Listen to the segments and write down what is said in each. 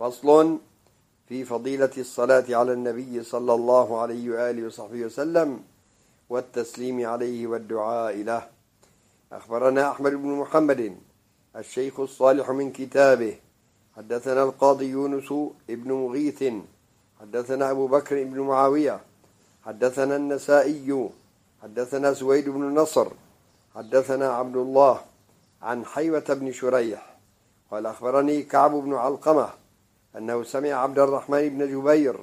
فصل في فضيلة الصلاة على النبي صلى الله عليه وآله وصحبه وسلم والتسليم عليه والدعاء له. أخبرنا أحمد بن محمد الشيخ الصالح من كتابه. حدثنا القاضي يونس ابن مغيث. حدثنا أبو بكر بن معاوية. حدثنا النسائي. حدثنا سويد بن نصر. حدثنا عبد الله عن حيوة بن شريح. قال أخبرني كعب بن علقمة. أنه سمع عبد الرحمن بن جبير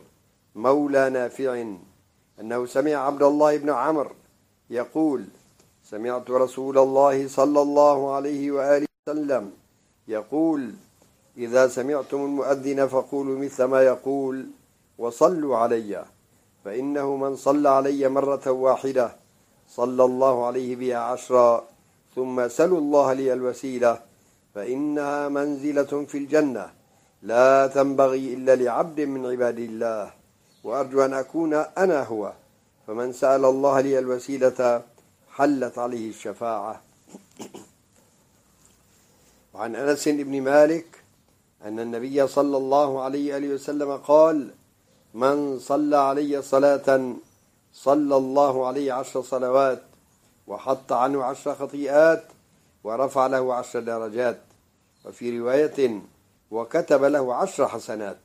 مولى نافع أنه سمع عبد الله بن عمرو يقول سمعت رسول الله صلى الله عليه وآله وسلم يقول إذا سمعتم المؤذن فقولوا مثل ما يقول وصلوا علي فإنه من صلى علي مرة واحدة صلى الله عليه بها عشرا ثم سلوا الله لي الوسيلة فإنها منزلة في الجنة. لا تنبغي إلا لعبد من عباد الله وأرجو أن أكون أنا هو. فمن سأل الله لي الوسيلة حلت عليه الشفاعة. وعن أنس بن مالك أن النبي صلى الله عليه وسلم قال من صلى علي صلاة صلى الله عليه عشر صلوات وحط عنه عشر خطيئات ورفع له عشر درجات. وفي رواية وكتب له عشر حسنات.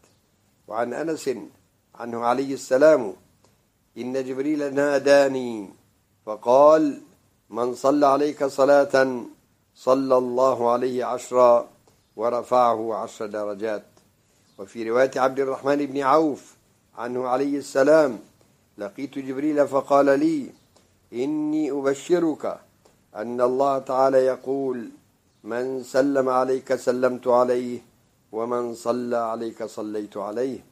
وعن أنس عنه عليه السلام إن جبريل ناداني فقال من صلى عليك صلاة صلى الله عليه عشرا ورفعه عشر درجات. وفي رواية عبد الرحمن بن عوف عنه عليه السلام لقيت جبريل فقال لي إني أبشرك أن الله تعالى يقول من سلم عليك سلمت عليه ومن صلى عليك صليت عليه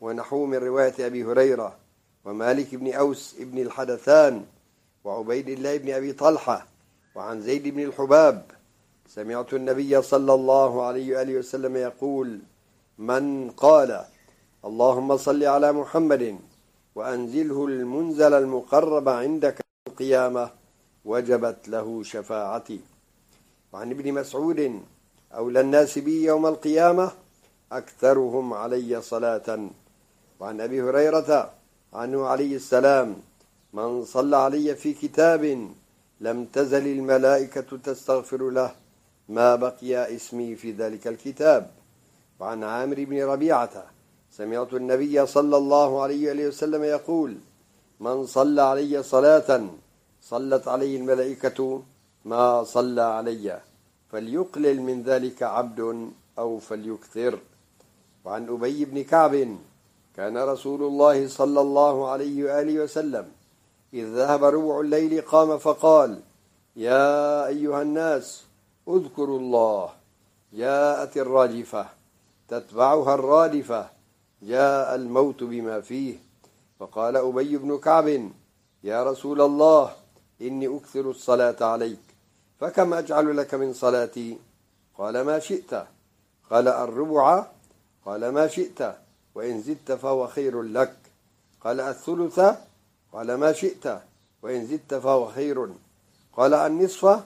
ونحو من رواية أبي هريرة ومالك بن أوس بن الحدثان وعبيد الله بن أبي طلحة وعن زيد بن الحباب سمعت النبي صلى الله عليه وآله وسلم يقول من قال اللهم صل على محمد وأنزله المنزل المقرب عندك القيامة وجبت له شفاعتي. وعن ابن مسعود أولى الناس بي يوم القيامة أكثرهم علي صلاة. وعن أبي هريرة عنه عليه السلام من صلى علي في كتاب لم تزل الملائكة تستغفر له ما بقي اسمي في ذلك الكتاب. وعن عامر بن ربيعة سمعت النبي صلى الله عليه وسلم يقول من صلى علي صلاة صلت عليه الملائكة ما صلى علي. فليقلل من ذلك عبد أو فليكثر. وعن أبي بن كعب كان رسول الله صلى الله عليه وآله وسلم إذ ذهب ربع الليل قام فقال يا أيها الناس اذكروا الله جاءت الراجفة تتبعها الرادفة جاء الموت بما فيه. فقال أبي بن كعب يا رسول الله إني أكثر الصلاة عليك. فكم أجعل لك من صلاتي؟ قال ما شئت. قال الربع. قال ما شئت. وإن زدت فهو خير لك. قال الثلث. قال ما شئت. وإن زدت فهو خير. قال النصف.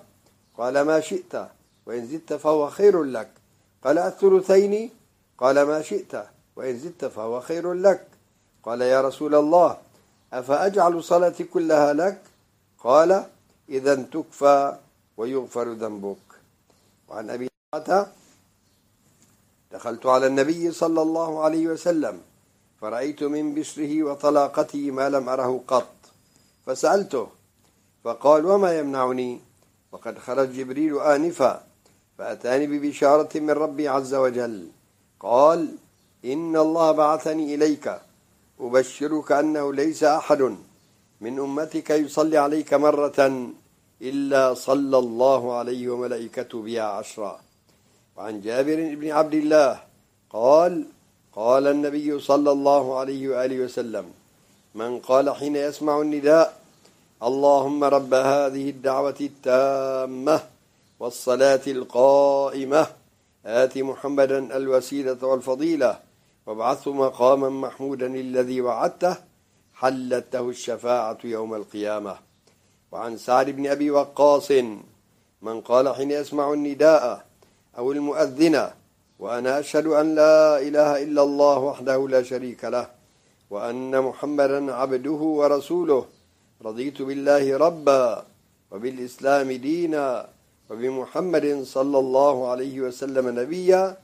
قال ما شئت. وإن زدت فهو خير لك. قال الثلثين. قال ما شئت. وإن زدت فهو خير لك. قال يا رسول الله أفأجعل صلاتي كلها لك؟ قال إذا تكفى. ويغفر ذنبك. وعن أبي دخلت على النبي صلى الله عليه وسلم فرأيت من بشره وطلاقته ما لم أره قط فسألته فقال وما يمنعني؟ وقد خرج جبريل آنفا فأتاني ببشارة من ربي عز وجل قال إن الله بعثني إليك أبشرك أنه ليس أحد من أمتك يصلي عليك مرة إلا صلى الله عليه وملائكته بها عشرا. وعن جابر بن عبد الله قال قال النبي صلى الله عليه وآله وسلم من قال حين يسمع النداء اللهم رب هذه الدعوة التامة والصلاة القائمة آت محمدا الوسيلة والفضيلة وابعثه مقاما محمودا الذي وعدته حلته الشفاعة يوم القيامة. وعن سعد بن أبي وقاص من قال حين يسمع النداء أو المؤذن وأنا أشهد أن لا إله إلا الله وحده لا شريك له وأن محمدا عبده ورسوله رضيت بالله ربا وبالإسلام دينا وبمحمد صلى الله عليه وسلم نبيا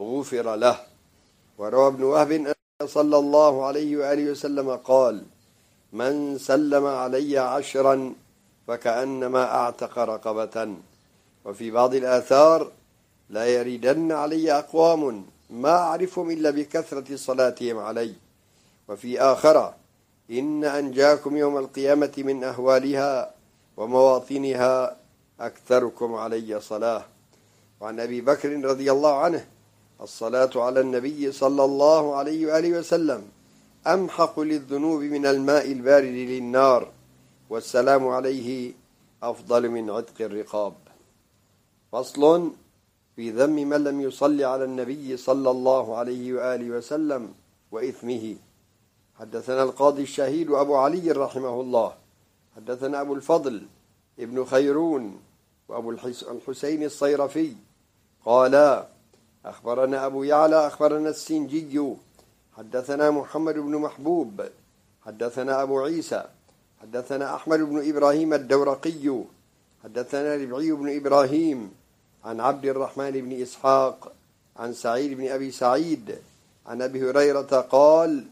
غفر له. وروى ابن وهب صلى الله عليه وآله وسلم قال من سلم علي عشرا فكأنما أعتق رقبة. وفي بعض الآثار لا يريدن علي أقوام ما أعرفهم إلا بكثرة صلاتهم علي. وفي آخر إن أنجاكم يوم القيامة من أهوالها ومواطنها أكثركم علي صلاة. وعن أبي بكر رضي الله عنه الصلاة على النبي صلى الله عليه وآله وسلم أمحق للذنوب من الماء البارد للنار. والسلام عليه أفضل من عتق الرقاب. فصل في ذم من لم يصلي على النبي صلى الله عليه وآله وسلم وإثمه. حدثنا القاضي الشهيد أبو علي رحمه الله. حدثنا أبو الفضل ابن خيرون وأبو الحسين الصيرفي. قالا أخبرنا أبو يعلى أخبرنا السنجي. حدثنا محمد بن محبوب. حدثنا أبو عيسى. حدثنا أحمد بن إبراهيم الدورقي حدثنا ربعي بن إبراهيم عن عبد الرحمن بن إسحاق عن سعيد بن أبي سعيد عن أبي هريرة قال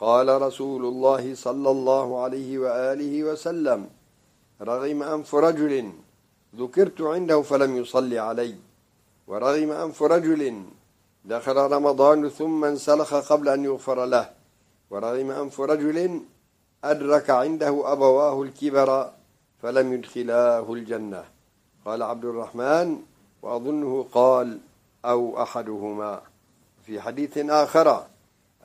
قال رسول الله صلى الله عليه وآله وسلم رغم أنف رجل ذكرت عنده فلم يصلي علي ورغم أنف رجل دخل رمضان ثم انسلخ قبل أن يغفر له ورغم أنف رجل أدرك عنده أبواه الكبر فلم يدخلاه الجنة. قال عبد الرحمن وأظنه قال أو أحدهما. في حديث آخر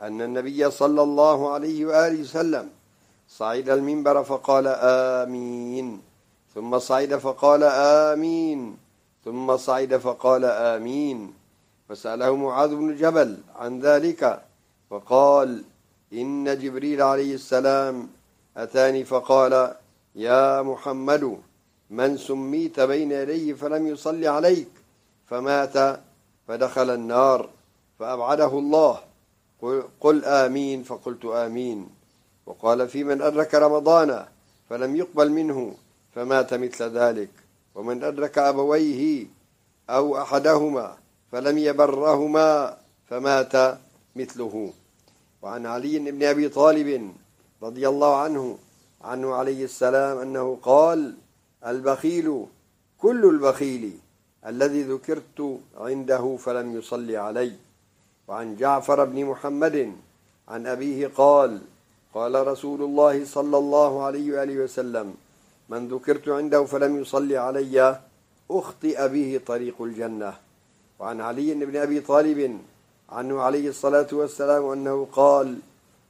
أن النبي صلى الله عليه وآله وسلم صعد المنبر فقال آمين. ثم صعد فقال آمين. ثم صعد فقال آمين. فسأله معاذ بن جبل عن ذلك فقال إن جبريل عليه السلام أتاني فقال يا محمد من سميت بين يديه فلم يصلي عليك فمات فدخل النار فأبعده الله. قل آمين. فقلت آمين. وقال في من أدرك رمضان فلم يقبل منه فمات مثل ذلك. ومن أدرك أبويه أو أحدهما فلم يبرهما فمات مثله. وعن علي بن أبي طالب رضي الله عنه عنه عليه السلام أنه قال البخيل كل البخيل الذي ذكرت عنده فلم يصلي علي. وعن جعفر بن محمد عن أبيه قال قال رسول الله صلى الله عليه وآله وسلم من ذكرت عنده فلم يصلي علي أخطئ به طريق الجنة. وعن علي بن أبي طالب عنه عليه الصلاة والسلام أنه قال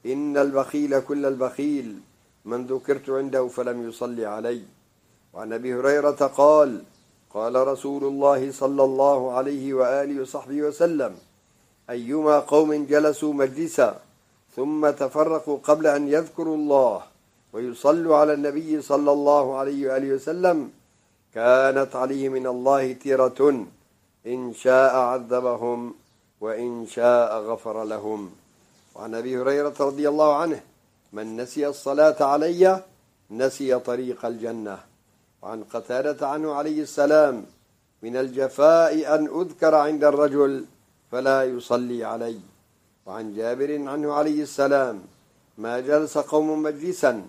إن البخيل كل البخيل من ذكرت عنده فلم يصلي علي. وعن أبي هريرة قال قال رسول الله صلى الله عليه وآله وصحبه وسلم أيما قوم جلسوا مجلسا ثم تفرقوا قبل أن يذكروا الله ويصلوا على النبي صلى الله عليه وآله وسلم كانت عليه من الله تيرة إن شاء عذبهم. وإن شاء غفر لهم. وعن أبي هريرة رضي الله عنه من نسي الصلاة علي نسي طريق الجنة. وعن قتادة عنه عليه السلام من الجفاء أن أذكر عند الرجل فلا يصلي علي. وعن جابر عنه عليه السلام ما جلس قوم مجلسا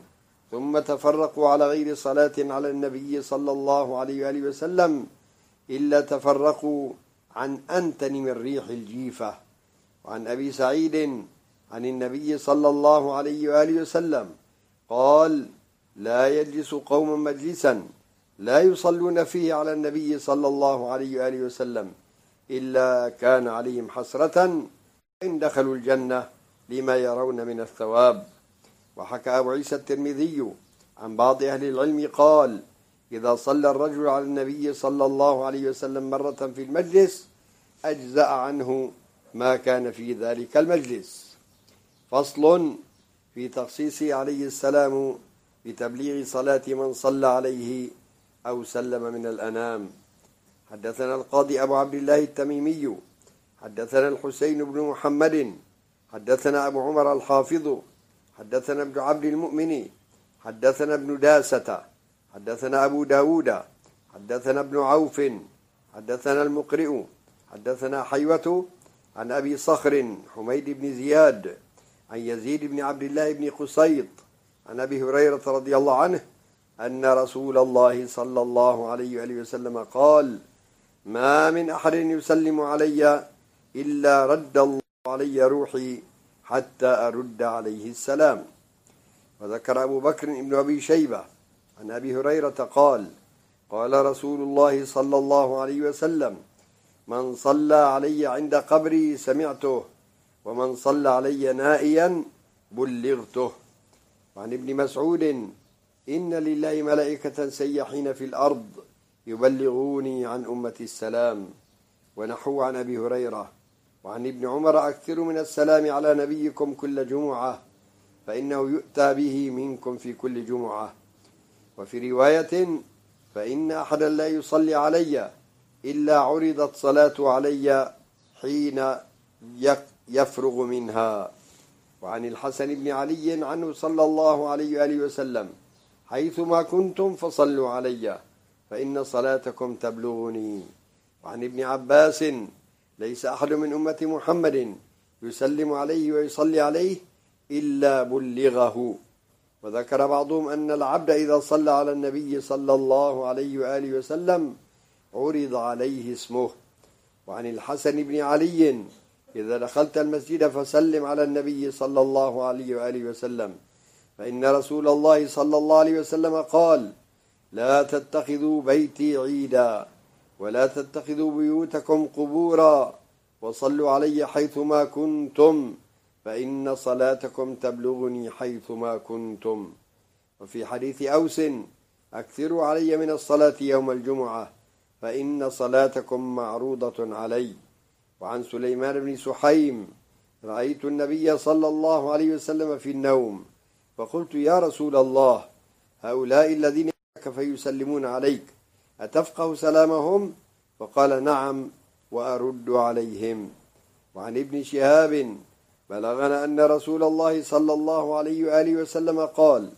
ثم تفرقوا على غير صلاة على النبي صلى الله عليه وآله وسلم إلا تفرقوا عن أنتن من ريح الجيفة وعن أبي سعيد عن النبي صلى الله عليه وآله وسلم قال لا يجلس قوم مجلسا لا يصلون فيه على النبي صلى الله عليه وآله وسلم إلا كان عليهم حسرة إن دخلوا الجنة لما يرون من الثواب. وحكى أبو عيسى الترمذي عن بعض أهل العلم قال إذا صلى الرجل على النبي صلى الله عليه وسلم مرة في المجلس أجزأ عنه ما كان في ذلك المجلس. فصل في تخصيصه عليه السلام بتبليغ صلاة من صلى عليه أو سلم من الأنام. حدثنا القاضي أبو عبد الله التميمي حدثنا الحسين بن محمد حدثنا أبو عمر الحافظ حدثنا ابن عبد المؤمن حدثنا ابن داسة حدثنا أبو داود حدثنا ابن عوف حدثنا المقرئ حدثنا حيوة عن أبي صخر حميد بن زياد عن يزيد بن عبد الله بن قصيط عن أبي هريرة رضي الله عنه أن رسول الله صلى الله عليه وآله وسلم قال ما من أحد يسلم علي إلا رد الله علي روحي حتى أرد عليه السلام وذكر أبو بكر بن أبي شيبة عن أبي هريرة قال قال رسول الله صلى الله عليه وسلم من صلى علي عند قبري سمعته ومن صلى علي نائيا بلغته. وعن ابن مسعود إن لله ملائكة سيحين في الأرض يبلغوني عن أمة السلام ونحو عن أبي هريرة. وعن ابن عمر أكثر من السلام على نبيكم كل جمعة فإنه يؤتى به منكم في كل جمعة. وفي رواية فإن أحدا لا يصلي علي إلا عرضت صلاة علي حين يفرغ منها. وعن الحسن بن علي عنه صلى الله عليه وآله وسلم حيثما كنتم فصلوا علي فإن صلاتكم تبلغني. وعن ابن عباس ليس أحد من أمة محمد يسلم عليه ويصلي عليه إلا بلغه. وذكر بعضهم أن العبد إذا صلى على النبي صلى الله عليه وآله وسلم عرض عليه اسمه. وعن الحسن بن علي إذا دخلت المسجد فسلم على النبي صلى الله عليه وآله وسلم. فإن رسول الله صلى الله عليه وسلم قال لا تتخذوا بيتي عيدا ولا تتخذوا بيوتكم قبورا وصلوا علي حيثما كنتم. فإن صلاتكم تبلغني حيثما كنتم. وفي حديث أوس أكثروا علي من الصلاة يوم الجمعة فإن صلاتكم معروضة علي. وعن سليمان بن سحيم رأيت النبي صلى الله عليه وسلم في النوم فقلت يا رسول الله هؤلاء الذين فيسلمون عليك أتفقه سلامهم؟ فقال نعم وأرد عليهم. وعن ابن شهاب بلغنا أن رسول الله صلى الله عليه وآله وسلم قال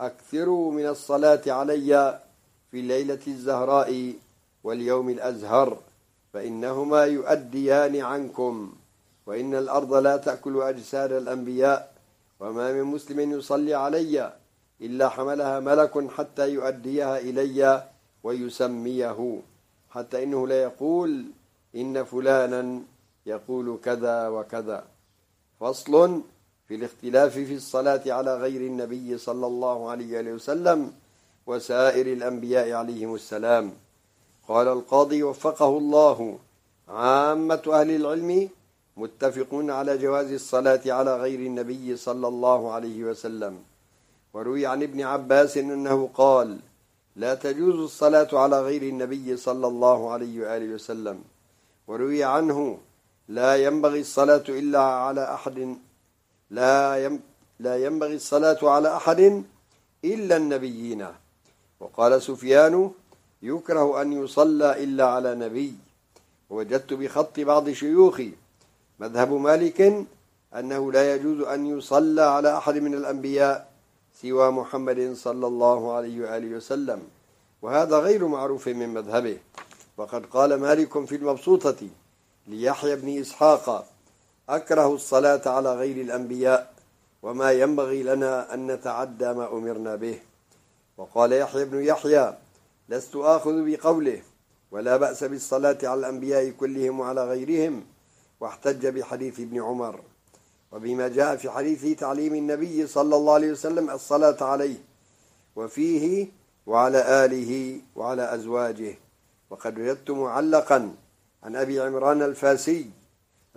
أكثروا من الصلاة علي في الليلة الزهراء واليوم الأزهر فإنهما يؤديان عنكم وإن الأرض لا تأكل أجساد الأنبياء وما من مسلم يصلي علي إلا حملها ملك حتى يؤديها إلي ويسميه حتى إنه لا يقول إن فلانا يقول كذا وكذا. فصل في الاختلاف في الصلاة على غير النبي صلى الله عليه وسلم وسائر الأنبياء عليهم السلام. قال القاضي وفقه الله عامة أهل العلم متفقون على جواز الصلاة على غير النبي صلى الله عليه وسلم. وروي عن ابن عباس أنه قال لا تجوز الصلاة على غير النبي صلى الله عليه وآله وسلم. وروي عنه لا ينبغي الصلاة إلا على أحد. لا لا ينبغي الصلاة على أحد إلا النبيين. وقال سفيان يكره أن يصلى إلا على نبي. وجدت بخط بعض شيوخي مذهب مالك أنه لا يجوز أن يصلى على أحد من الأنبياء سوى محمد صلى الله عليه وآله وسلم. وهذا غير معروف من مذهبه. وقد قال مالك في المبسوطة ليحيى بن إسحاق أكره الصلاة على غير الأنبياء وما ينبغي لنا أن نتعدى ما أمرنا به. وقال يحيى بن يحيى لست آخذ بقوله ولا بأس بالصلاة على الأنبياء كلهم وعلى غيرهم واحتج بحديث ابن عمر. وبما جاء في حديث تعليم النبي صلى الله عليه وسلم الصلاة عليه وفيه وعلى آله وعلى أزواجه. وقد وجدت معلقا عن أبي عمران الفاسي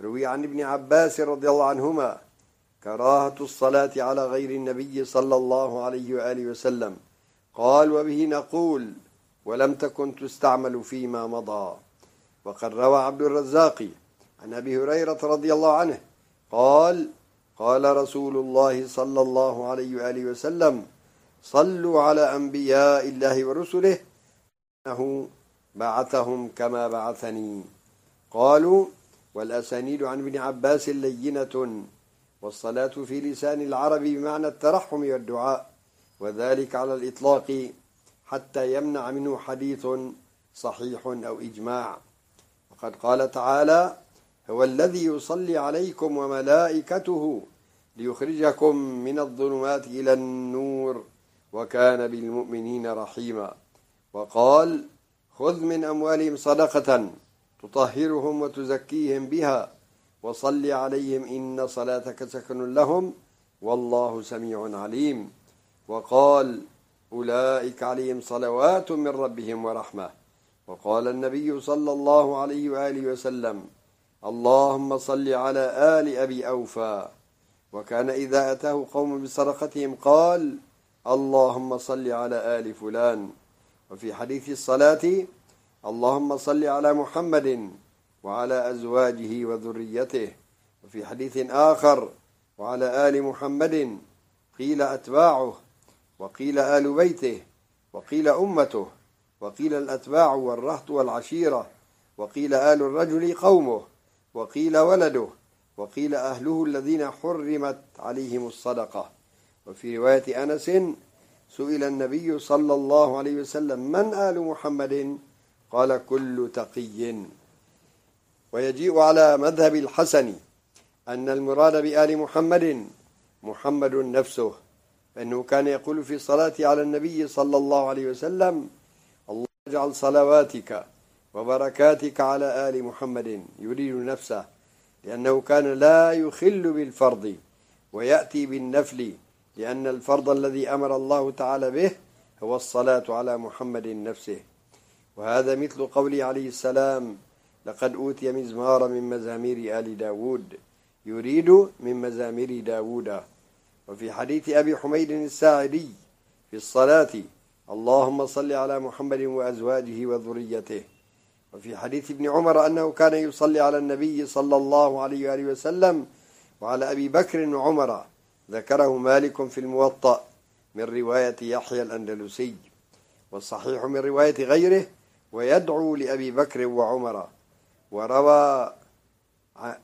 روي عن ابن عباس رضي الله عنهما كراهة الصلاة على غير النبي صلى الله عليه وآله وسلم. قال وبه نقول ولم تكن تستعمل فيما مضى وقد روى عبد الرزاق عن أبي هريرة رضي الله عنه قال قال رسول الله صلى الله عليه وآله وسلم صلوا على أنبياء الله ورسله أنه بعثهم كما بعثني. قالوا والأسانيد عن ابن عباس لينة والصلاة في لسان العرب بمعنى الترحم والدعاء وذلك على الإطلاق حتى يمنع منه حديث صحيح أو إجماع. وقد قال تعالى هو الذي يصلي عليكم وملائكته ليخرجكم من الظلمات إلى النور وكان بالمؤمنين رحيما. وقال خذ من أموالهم صدقة تطهرهم وتزكيهم بها وصل عليهم إن صلاتك سكن لهم والله سميع عليم وقال أولئك عليهم صلوات من ربهم ورحمة وقال النبي صلى الله عليه وآله وسلم اللهم صل على آل أبي أوفى وكان إذا أتاه قوم بسرقتهم قال اللهم صل على آل فلان وفي حديث الصلاة اللهم صل على محمد وعلى أزواجه وذريته. وفي حديث آخر وعلى آل محمد قيل أتباعه وقيل آل بيته وقيل أمته وقيل الأتباع والرهط والعشيرة وقيل آل الرجل قومه وقيل ولده وقيل أهله الذين حرمت عليهم الصدقة. وفي رواية أنس سئل النبي صلى الله عليه وسلم من آل محمد؟ قال كل تقي. ويجيء على مذهب الحسن أن المراد بآل محمد محمد نفسه فإنه كان يقول في الصلاة على النبي صلى الله عليه وسلم الله اجعل صلواتك وبركاتك على آل محمد يريد نفسه لأنه كان لا يخل بالفرض ويأتي بالنفل لأن الفرض الذي أمر الله تعالى به هو الصلاة على محمد نفسه. وهذا مثل قوله عليه السلام لقد أوتي مزمار من مزامير آل داود يريد من مزامير داود. وفي حديث أبي حميد الساعدي في الصلاة اللهم صل على محمد وأزواجه وذريته. وفي حديث ابن عمر أنه كان يصلي على النبي صلى الله عليه وآله وسلم وعلى أبي بكر وعمر. ذكره مالك في الموطأ من رواية يحيى الأندلسي والصحيح من رواية غيره ويدعو لأبي بكر وعمر. وروى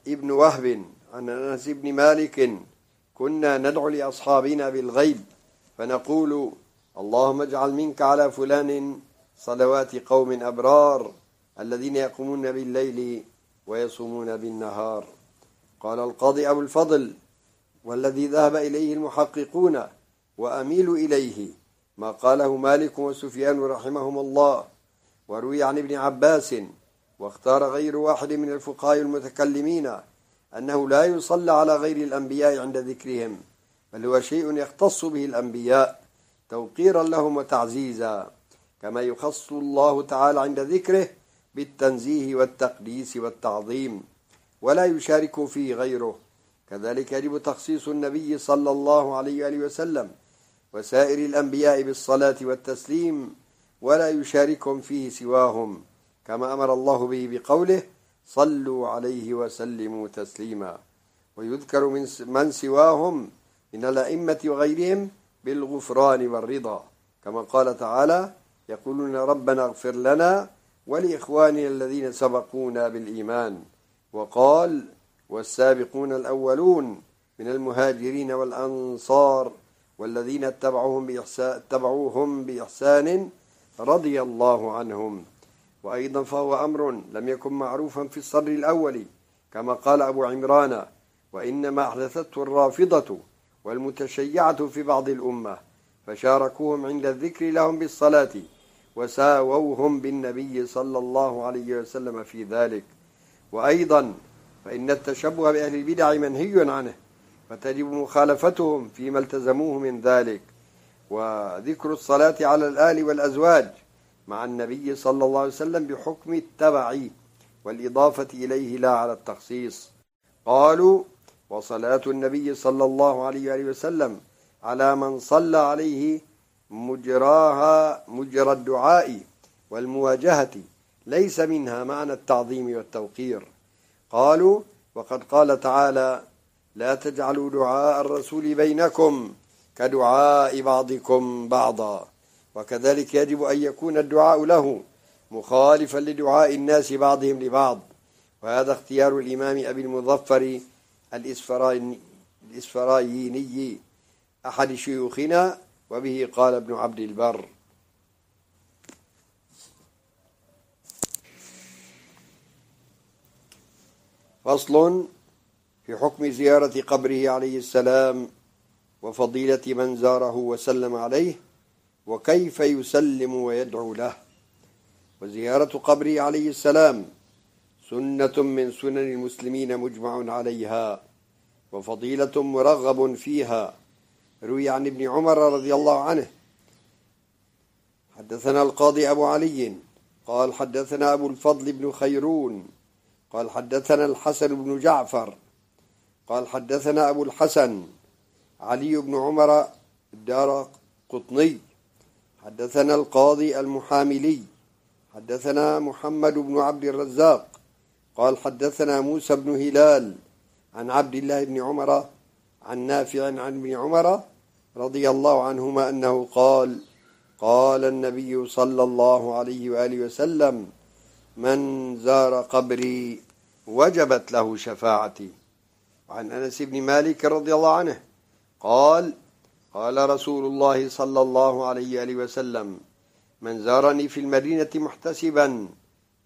ابن وهب عن أنس بن مالك كنا ندعو لأصحابنا بالغيب فنقول اللهم اجعل منك على فلان صلوات قوم أبرار الذين يقومون بالليل ويصومون بالنهار. قال القاضي أبو الفضل والذي ذهب إليه المحققون وأميل إليه ما قاله مالك وسفيان رحمهم الله وروي عن ابن عباس واختار غير واحد من الفقهاء المتكلمين أنه لا يصلى على غير الأنبياء عند ذكرهم بل هو شيء يختص به الأنبياء توقيرا لهم وتعزيزا كما يخص الله تعالى عند ذكره بالتنزيه والتقديس والتعظيم ولا يشارك فيه غيره. كذلك يجب تخصيص النبي صلى الله عليه وآله وسلم وسائر الأنبياء بالصلاة والتسليم ولا يشاركهم فيه سواهم كما أمر الله به بقوله صلوا عليه وسلموا تسليما. ويذكر من من سواهم من الأئمة وغيرهم بالغفران والرضا كما قال تعالى يقولون ربنا اغفر لنا ولإخواننا الذين سبقونا بالإيمان. وقال والسابقون الأولون من المهاجرين والأنصار والذين اتبعوهم بإحسان, اتبعوهم بإحسان رضي الله عنهم. وأيضا فهو أمر لم يكن معروفا في الصدر الأول كما قال أبو عمران وإنما أحدثته الرافضة والمتشيعة في بعض الأمة فشاركوهم عند الذكر لهم بالصلاة وساووهم بالنبي صلى الله عليه وسلم في ذلك. وأيضا فإن التشبه بأهل البدع منهي عنه فتجب مخالفتهم فيما التزموه من ذلك. وذكر الصلاة على الآل والأزواج مع النبي صلى الله عليه وسلم بحكم التبع والإضافة إليه لا على التخصيص. قالوا وصلاة النبي صلى الله عليه وآله وسلم على من صلى عليه مجراها مجرى الدعاء والمواجهة ليس منها معنى التعظيم والتوقير. قالوا وقد قال تعالى لا تجعلوا دعاء الرسول بينكم كدعاء بعضكم بعضا. وكذلك يجب أن يكون الدعاء له مخالفا لدعاء الناس بعضهم لبعض. وهذا اختيار الإمام أبي المظفر الإسفرايني أحد شيوخنا وبه قال ابن عبد البر. فصل في حكم زيارة قبره عليه السلام وفضيلة من زاره وسلم عليه وكيف يسلم ويدعو له. وزيارة قبره عليه السلام سنة من سنن المسلمين مجمع عليها وفضيلة مرغب فيها. روي عن ابن عمر رضي الله عنه. حدثنا القاضي أبو علي قال حدثنا أبو الفضل بن خيرون قال حدثنا الحسن بن جعفر قال حدثنا أبو الحسن علي بن عمر الدار قطني. حدثنا القاضي المحاملي حدثنا محمد بن عبد الرزاق. قال حدثنا موسى بن هلال عن عبد الله بن عمر عن نافع عن ابن عمر رضي الله عنهما أنه قال قال النبي صلى الله عليه وآله وسلم من زار قبري وجبت له شفاعتي. وعن أنس بن مالك رضي الله عنه قال قال رسول الله صلى الله عليه وسلم من زارني في المدينة محتسبا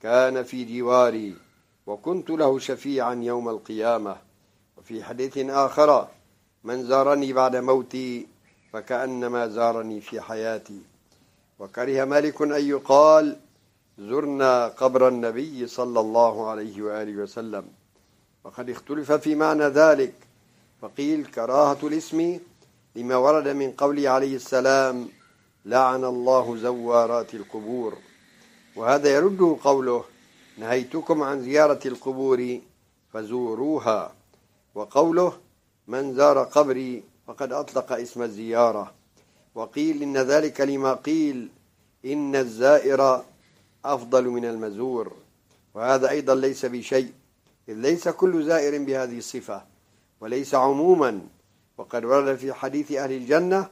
كان في جواري وكنت له شفيعا يوم القيامة. وفي حديث آخر من زارني بعد موتي فكأنما زارني في حياتي. وكره مالك أن يقال زرنا قبر النبي صلى الله عليه وآله وسلم. وقد اختلف في معنى ذلك. فقيل كراهة الاسم لما ورد من قوله عليه السلام لعن الله زوارات القبور وهذا يرده قوله نهيتكم عن زيارة القبور فزوروها وقوله من زار قبري فقد أطلق اسم الزيارة وقيل إن ذلك لما قيل إن الزائر أفضل من المزور. وهذا أيضا ليس بشيء إذ ليس كل زائر بهذه الصفة وليس عموما. وقد ورد في حديث أهل الجنة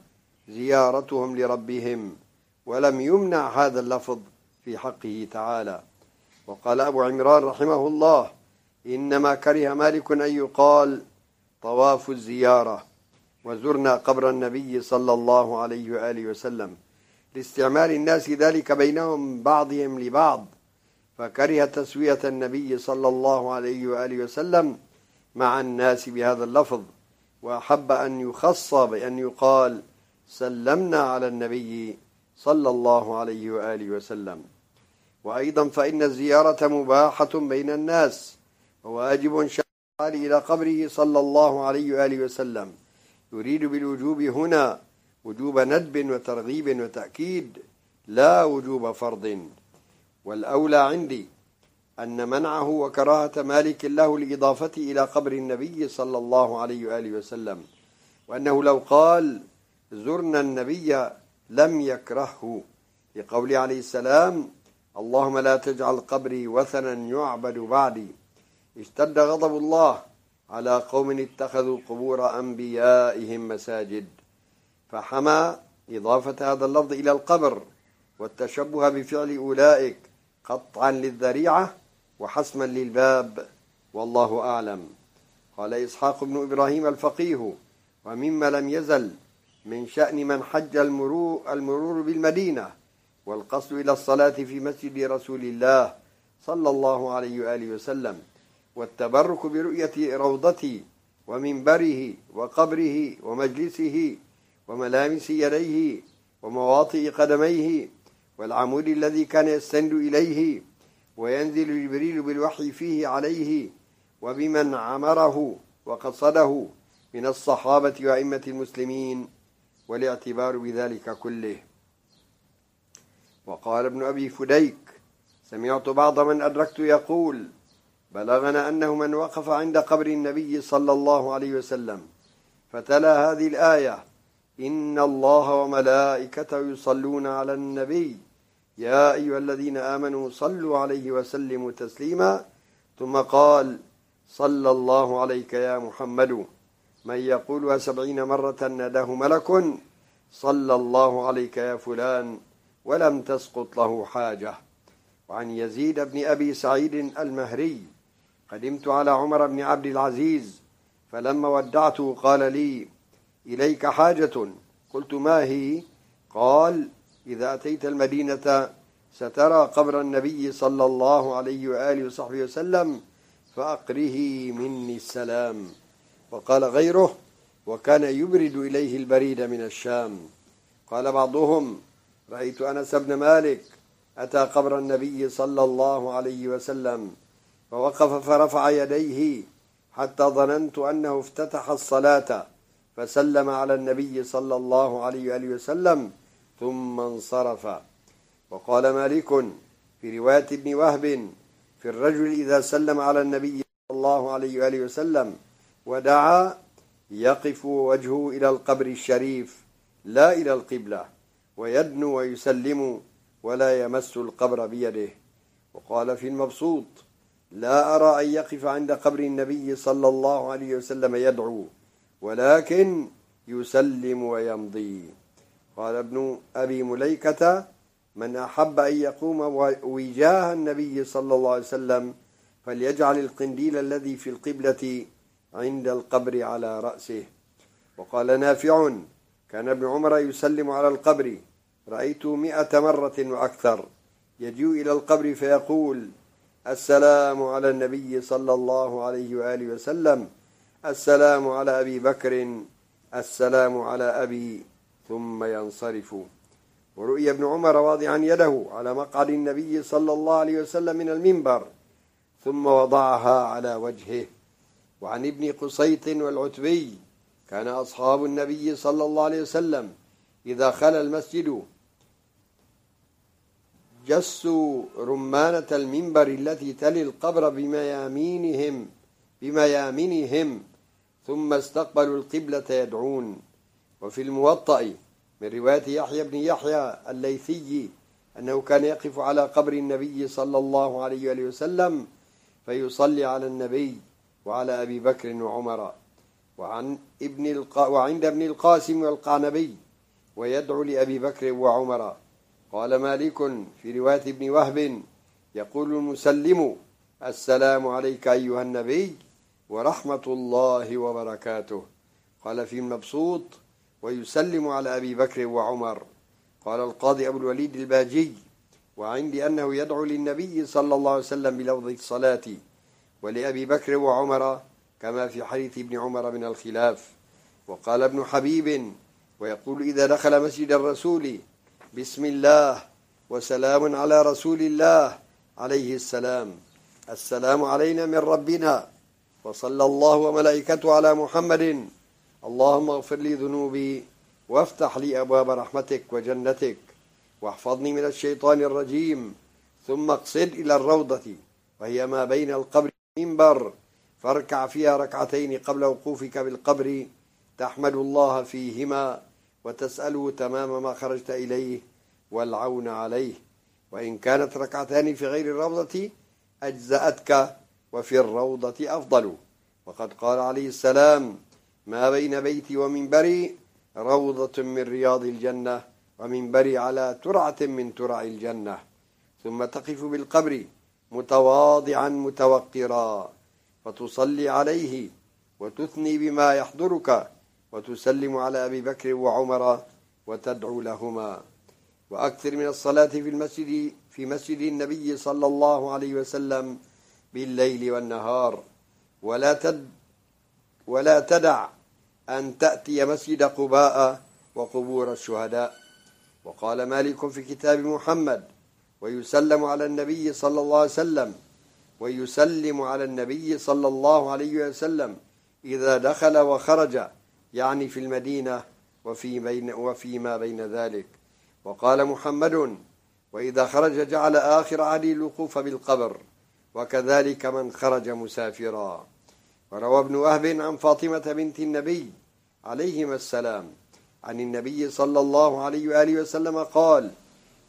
زيارتهم لربهم ولم يمنع هذا اللفظ في حقه تعالى. وقال أبو عمران رحمه الله إنما كره مالك أن يقال طواف الزيارة وزرنا قبر النبي صلى الله عليه وآله وسلم. لاستعمال الناس ذلك بينهم بعضهم لبعض فكره تسوية النبي صلى الله عليه وآله وسلم مع الناس بهذا اللفظ وأحب أن يخص بأن يقال سلمنا على النبي صلى الله عليه وآله وسلم. وأيضا فإن الزيارة مباحة بين الناس وواجب شرعي إلى قبره صلى الله عليه وآله وسلم. يريد بالوجوب هنا وجوب ندب وترغيب وتأكيد لا وجوب فرض. والأولى عندي أن منعه وكراهة مالك له لإضافة إلى قبر النبي صلى الله عليه وآله وسلم وأنه لو قال زرنا النبي لم يكرهه لقول عليه السلام اللهم لا تجعل قبري وثنا يعبد بعدي. اشتد غضب الله على قوم اتخذوا قبور أنبيائهم مساجد. فحمى إضافة هذا اللفظ إلى القبر والتشبه بفعل أولئك قطعا للذريعة وحسما للباب والله أعلم. قال إسحاق بن إبراهيم الفقيه ومما لم يزل من شأن من حج المرور, المرور بالمدينة والقصد إلى الصلاة في مسجد رسول الله صلى الله عليه وآله وسلم والتبرك برؤية روضته ومنبره وقبره ومجلسه وملامس يديه ومواطئ قدميه والعمود الذي كان يستند إليه وينزل جبريل بالوحي فيه عليه وبمن عمره وقصده من الصحابة وأئمة المسلمين والاعتبار بذلك كله. وقال ابن أبي فديك سمعت بعض من أدركت يقول بلغنا أنه من وقف عند قبر النبي صلى الله عليه وسلم فتلا هذه الآية إن الله وملائكته يصلون على النبي. يا أيها الذين آمنوا صلوا عليه وسلموا تسليما. ثم قال صلى الله عليك يا محمد. من يقولها سبعين مرة ناداه ملك صلى الله عليك يا فلان ولم تسقط له حاجة. وعن يزيد بن أبي سعيد المهري. قدمت على عمر بن عبد العزيز. فلما ودعته قال لي إليك حاجة. قلت ما هي؟ قال إذا أتيت المدينة سترى قبر النبي صلى الله عليه وآله وصحبه وسلم فأقره مني السلام. وقال غيره وكان يبرد إليه البريد من الشام. قال بعضهم رأيت أنس بن مالك أتى قبر النبي صلى الله عليه وسلم فوقف فرفع يديه حتى ظننت أنه افتتح الصلاة. فسلم على النبي صلى الله عليه وآله وسلم ثم انصرف. وقال مالك في رواية ابن وهب في الرجل إذا سلم على النبي صلى الله عليه وآله وسلم ودعا يقف وجهه إلى القبر الشريف لا إلى القبلة ويدنو ويسلم ولا يمس القبر بيده. وقال في المبسوط لا أرى أن يقف عند قبر النبي صلى الله عليه وسلم يدعو. ولكن يسلم ويمضي. قال ابن أبي مليكة من أحب أن يقوم وجاه النبي صلى الله عليه وسلم فليجعل القنديل الذي في القبلة عند القبر على رأسه. وقال نافع كان ابن عمر يسلم على القبر رأيت مئة مرة وأكثر. يجيء إلى القبر فيقول السلام على النبي صلى الله عليه وآله وسلم. السلام على أبي بكر السلام على أبي ثم ينصرف. ورؤي ابن عمر واضعا يده على مقعد النبي صلى الله عليه وسلم من المنبر ثم وضعها على وجهه. وعن ابن قصيط والعتبي كان أصحاب النبي صلى الله عليه وسلم إذا خلى المسجد جسوا رمانة المنبر التي تلي القبر بميامينهم بميامنهم ثم استقبلوا القبلة يدعون. وفي الموطأ من رواية يحيى بن يحيى الليثي أنه كان يقف على قبر النبي صلى الله عليه وآله وسلم فيصلي على النبي وعلى أبي بكر وعمر وعن ابن الق... وعند ابن القاسم والقعنبي ويدعو لأبي بكر وعمر. قال مالك في رواية ابن وهب يقول المسلم السلام عليك أيها النبي. ورحمة الله وبركاته. قال في المبسوط ويسلم على أبي بكر وعمر. قال القاضي أبو الوليد الباجي وعندي أنه يدعو للنبي صلى الله عليه وسلم بلفظ الصلاة ولأبي بكر وعمر كما في حديث ابن عمر من الخلاف. وقال ابن حبيب ويقول إذا دخل مسجد الرسول بسم الله وسلام على رسول الله عليه السلام. السلام علينا من ربنا. وصلى الله وملائكته على محمد. اللهم اغفر لي ذنوبي وافتح لي أبواب رحمتك وجنتك واحفظني من الشيطان الرجيم. ثم اقصد إلى الروضة وهي ما بين القبر والمنبر. فاركع فيها ركعتين قبل وقوفك بالقبر. تحمد الله فيهما وتسأله تمام ما خرجت إليه والعون عليه. وإن كانت ركعتان في غير الروضة أجزأتك وفي الروضة أفضل. وقد قال عليه السلام ما بين بيتي ومنبري روضة من رياض الجنة ومنبري على ترعة من ترع الجنة. ثم تقف بالقبر متواضعا متوقرا فتصلي عليه وتثني بما يحضرك وتسلم على أبي بكر وعمر وتدعو لهما. وأكثر من الصلاة في المسجد في مسجد النبي صلى الله عليه وسلم بالليل والنهار. ولا تد ولا تدع أن تأتي مسجد قباء وقبور الشهداء. وقال مالك في كتاب محمد ويسلم على النبي صلى الله عليه وسلم ويسلم على النبي صلى الله عليه وسلم إذا دخل وخرج يعني في المدينة وفي بين وفيما بين ذلك. وقال محمد وإذا خرج جعل آخر عهده الوقوف بالقبر. وكذلك من خرج مسافرا. وروى ابن وهب عن فاطمة بنت النبي عليهما السلام عن النبي صلى الله عليه وآله وسلم قال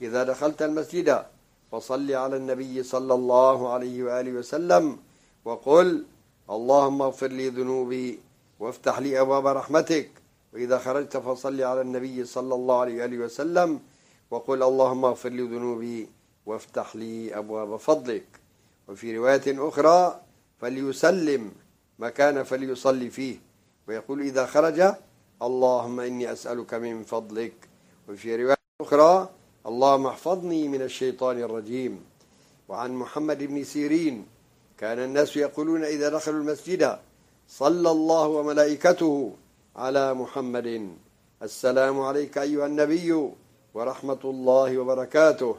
إذا دخلت المسجد فصل على النبي صلى الله عليه وآله وسلم وقل اللهم اغفر لي ذنوبي وافتح لي أبواب رحمتك. وإذا خرجت فصل على النبي صلى الله عليه وآله وسلم وقل اللهم اغفر لي ذنوبي وافتح لي أبواب فضلك. وفي رواية أخرى فليسلم مكان فليصلي فيه. ويقول إذا خرج اللهم إني أسألك من فضلك. وفي رواية أخرى اللهم احفظني من الشيطان الرجيم. وعن محمد بن سيرين كان الناس يقولون إذا دخلوا المسجد صلى الله وملائكته على محمد. السلام عليك أيها النبي ورحمة الله وبركاته.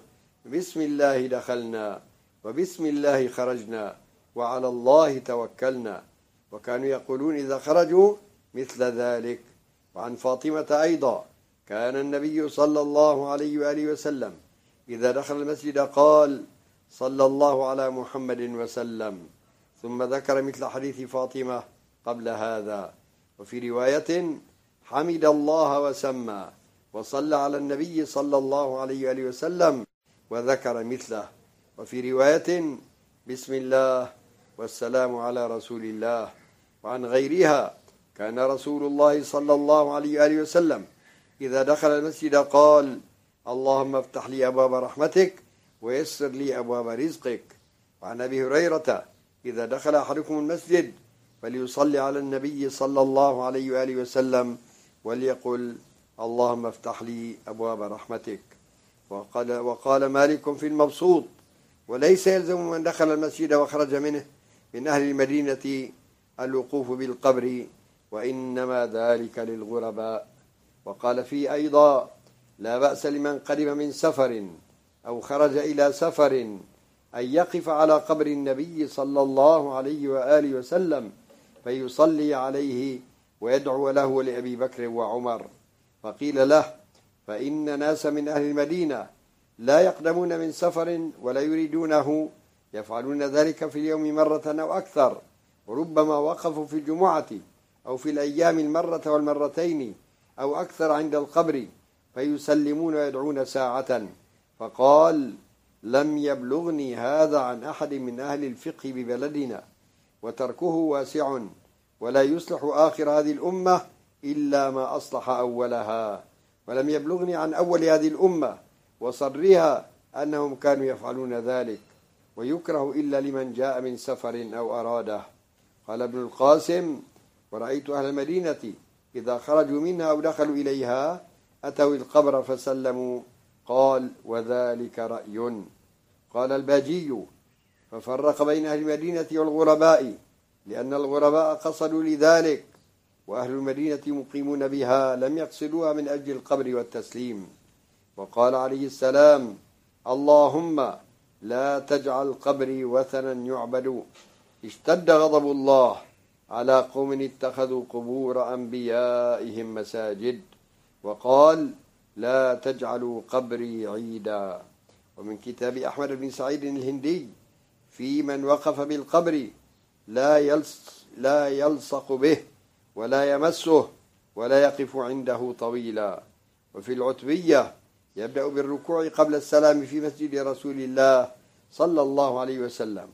بسم الله دخلنا. وبسم الله خرجنا وعلى الله توكلنا. وكانوا يقولون إذا خرجوا مثل ذلك. وعن فاطمة أيضا كان النبي صلى الله عليه وآله وسلم إذا دخل المسجد قال صلى الله على محمد وسلم. ثم ذكر مثل حديث فاطمة قبل هذا. وفي رواية حمد الله وسمى. وصلى على النبي صلى الله عليه وآله وسلم وذكر مثله. وفي رواية بسم الله والسلام على رسول الله وعن غيرها كان رسول الله صلى الله عليه وآله وسلم إذا دخل المسجد قال اللهم افتح لي أبواب رحمتك ويسر لي أبواب رزقك. وعن أبي هريرة إذا دخل أحدكم المسجد فليصلي على النبي صلى الله عليه وآله وسلم وليقل اللهم افتح لي أبواب رحمتك. وقال, وقال مالك في المبسوط وليس يلزم من دخل المسجد وخرج منه من أهل المدينة الوقوف بالقبر وإنما ذلك للغرباء. وقال فيه أيضا لا بأس لمن قدم من سفر أو خرج إلى سفر أن يقف على قبر النبي صلى الله عليه وآله وسلم فيصلي عليه ويدعو له ولأبي بكر وعمر. فقيل له فإن ناس من أهل المدينة لا يقدمون من سفر ولا يريدونه. يفعلون ذلك في اليوم مرة أو أكثر. وربما وقفوا في الجمعة أو في الأيام المرة والمرتين أو أكثر عند القبر فيسلمون ويدعون ساعة. فقال لم يبلغني هذا عن أحد من أهل الفقه ببلدنا. وتركه واسع ولا يصلح آخر هذه الأمة إلا ما أصلح أولها. ولم يبلغني عن أول هذه الأمة. وصرها أنهم كانوا يفعلون ذلك ويكره إلا لمن جاء من سفر أو أراده. قال ابن القاسم ورأيت أهل المدينة إذا خرجوا منها أو دخلوا إليها أتوا القبر فسلموا. قال وذلك رأي. قال الباجي ففرق بين أهل المدينة والغرباء لأن الغرباء قصدوا لذلك وأهل المدينة مقيمون بها لم يقصدوها من أجل القبر والتسليم. وقال عليه السلام اللهم لا تجعل قبري وثنا يعبد. اشتد غضب الله على قوم اتخذوا قبور أنبيائهم مساجد. وقال لا تجعلوا قبري عيدا. ومن كتاب أحمد بن سعيد الهندي في من وقف بالقبر لا يلص لا يلصق به ولا يمسه ولا يقف عنده طويلا. وفي العتبية يبدأ بالركوع قبل السلام في مسجد رسول الله صلى الله عليه وسلم.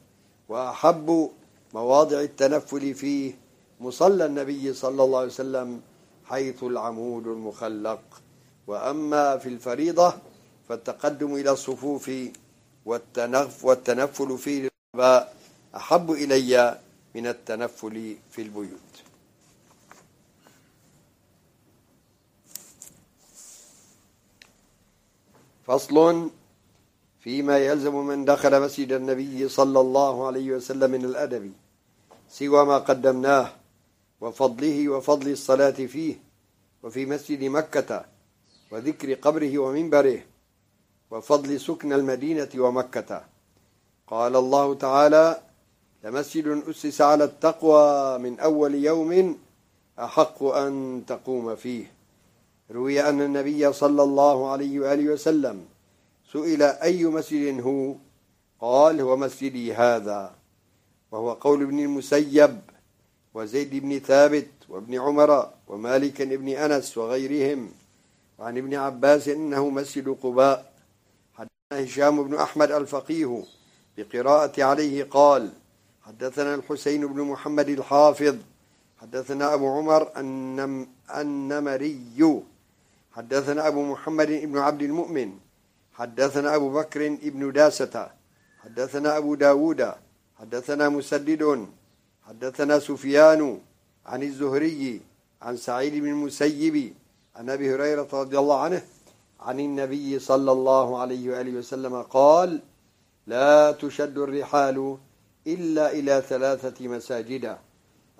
وأحب مواضع التنفل فيه مصلى النبي صلى الله عليه وسلم حيث العمود المخلق. وأما في الفريضة فالتقدم إلى الصفوف والتنفل في الرباء أحب إلي من التنفل في البيوت. فصل فيما يلزم من دخل مسجد النبي صلى الله عليه وسلم من الأدب سوى ما قدمناه وفضله وفضل الصلاة فيه وفي مسجد مكة وذكر قبره ومنبره وفضل سكن المدينة ومكة. قال الله تعالى لمسجد أسس على التقوى من أول يوم أحق أن تقوم فيه. روي أن النبي صلى الله عليه وآله وسلم سئل أي مسجد هو؟ قال هو مسجدي هذا. وهو قول ابن المسيب وزيد بن ثابت وابن عمر ومالك بن أنس وغيرهم. وعن ابن عباس إنه مسجد قباء. حدثنا هشام بن أحمد الفقيه بقراءة عليه قال حدثنا الحسين بن محمد الحافظ. حدثنا أبو عمر النم النمري حدثنا أبو محمد بن عبد المؤمن حدثنا أبو بكر بن داسة حدثنا أبو داود حدثنا مسدد حدثنا سفيان عن الزهري عن سعيد بن المسيب عن أبي هريرة رضي الله عنه عن النبي صلى الله عليه وآله وسلم قال لا تشد الرحال إلا إلى ثلاثة مساجد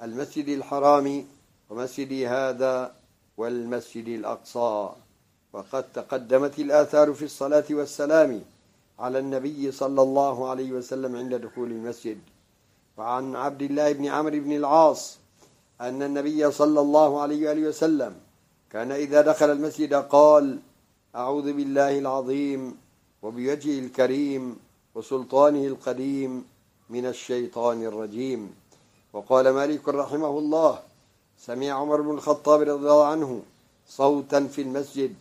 المسجد الحرام ومسجد هذا والمسجد الأقصى. وقد تقدمت الآثار في الصلاة والسلام على النبي صلى الله عليه وسلم عند دخول المسجد. وعن عبد الله بن عمرو بن العاص أن النبي صلى الله عليه وآله وسلم كان إذا دخل المسجد قال أعوذ بالله العظيم وبوجهه الكريم وسلطانه القديم من الشيطان الرجيم وقال مالك رحمه الله سمع عمر بن الخطاب رضي الله عنه صوتا في المسجد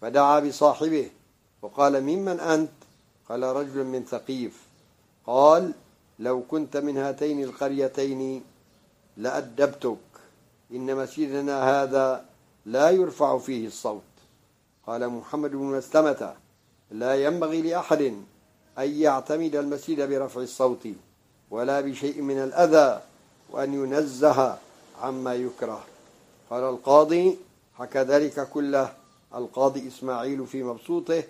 فدعا بصاحبه وقال ممن أنت؟ قال رجل من ثقيف. قال لو كنت من هاتين القريتين لأدبتك إن مسجدنا هذا لا يرفع فيه الصوت. قال محمد بن مسلمة لا ينبغي لأحد أن يعتمد المسجد برفع الصوت ولا بشيء من الأذى وأن ينزه عما يكره. قال القاضي حكى ذلك كله القاضي إسماعيل في مبسوطه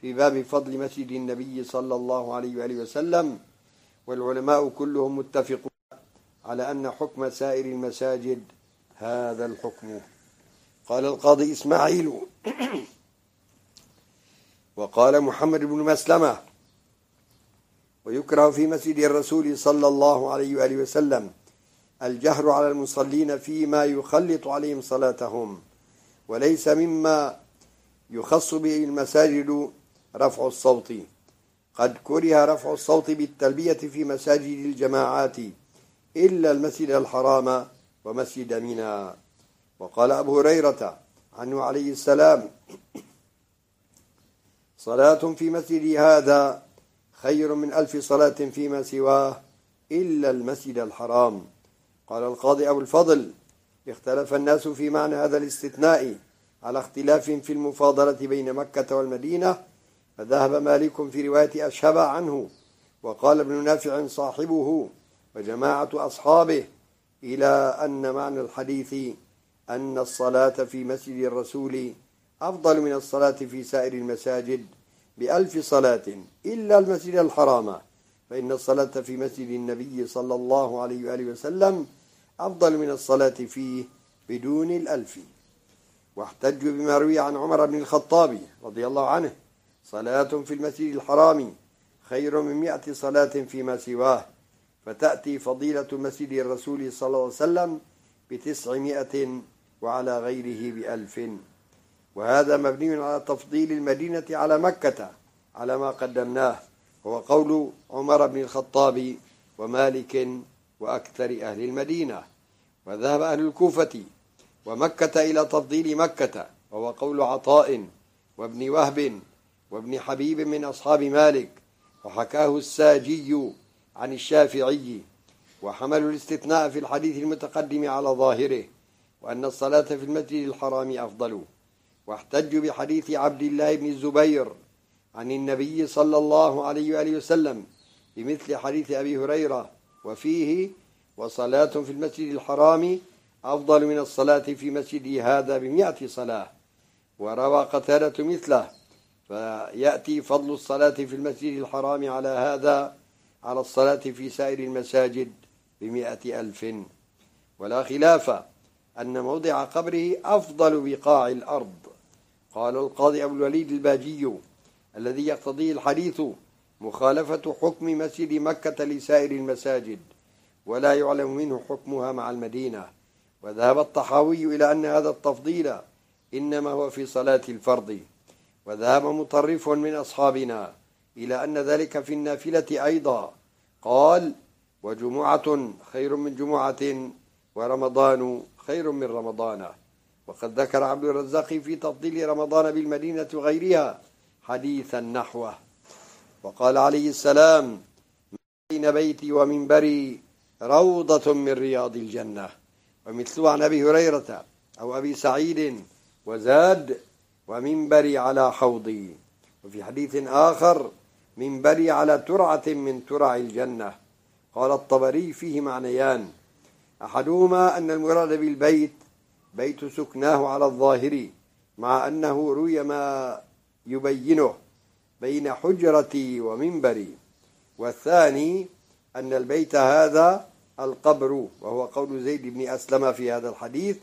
في باب فضل مسجد النبي صلى الله عليه وآله وسلم والعلماء كلهم متفقون على أن حكم سائر المساجد هذا الحكم. قال القاضي إسماعيل وقال محمد بن مسلمة ويكره في مسجد الرسول صلى الله عليه وآله وسلم الجهر على المصلين فيما يخلط عليهم صلاتهم وليس مما يخص به المساجد رفع الصوت. قد كره رفع الصوت بالتلبية في مساجد الجماعات إلا المسجد الحرام ومسجد منى. وقال أبو هريرة عنه عليه السلام صلاة في مسجد هذا خير من ألف صلاة فيما سواه إلا المسجد الحرام. قال القاضي أبو الفضل اختلف الناس في معنى هذا الاستثناء على اختلاف في المفاضلة بين مكة والمدينة فذهب مالك في رواية أشهب عنه وقال ابن نافع صاحبه وجماعة أصحابه إلى أن معنى الحديث أن الصلاة في مسجد الرسول أفضل من الصلاة في سائر المساجد بألف صلاة إلا المسجد الحرام. فإن الصلاة في مسجد النبي صلى الله عليه وآله وسلم أفضل من الصلاة فيه بدون الألف. واحتجوا بما روي عن عمر بن الخطاب رضي الله عنه صلاة في المسجد الحرام خير من مئة صلاة فيما سواه فتأتي فضيلة مسجد الرسول صلى الله عليه وسلم بتسعمائة وعلى غيره بألف. وهذا مبني على تفضيل المدينة على مكة على ما قدمناه. هو قول عمر بن الخطاب ومالك وأكثر أهل المدينة. وذهب أهل الكوفة ومكة إلى تفضيل مكة وهو قول عطاء وابن وهب وابن حبيب من أصحاب مالك. وحكاه الساجي عن الشافعي وحملوا الاستثناء في الحديث المتقدم على ظاهره وأن الصلاة في المسجد الحرام أفضل. واحتجوا بحديث عبد الله بن الزبير عن النبي صلى الله عليه وآله وسلم بمثل حديث أبي هريرة وفيه وصلاة في المسجد الحرام أفضل من الصلاة في مسجد هذا بمئة صلاة. وروى قتالة مثله فيأتي فضل الصلاة في المسجد الحرام على هذا على الصلاة في سائر المساجد بمئة ألف. ولا خلاف أن موضع قبره أفضل بقاع الأرض. قال القاضي أبو الوليد الباجي الذي يقتضيه الحديث مخالفة حكم مسجد مكة لسائر المساجد ولا يعلم منه حكمها مع المدينة. وذهب الطحاوي إلى أن هذا التفضيل إنما هو في صلاة الفرض. وذهب مطرف من أصحابنا إلى أن ذلك في النافلة أيضا. قال وجمعة خير من جمعة ورمضان خير من رمضان وقد ذكر عبد الرزاق في تفضيل رمضان بالمدينة وغيرها حديثا نحوه. وقال عليه السلام بين بيتي ومنبري روضة من رياض الجنة. ومثله عن أبي هريرة أو أبي سعيد وزاد ومنبري على حوضي. وفي حديث آخر منبري على ترعة من ترع الجنة. قال الطبري فيه معنيان. أحدهما أن المراد بالبيت بيت سكناه على الظاهر مع أنه روي ما يبينه بين حجرتي ومنبري والثاني أن البيت هذا القبر وهو قول زيد بن أسلم في هذا الحديث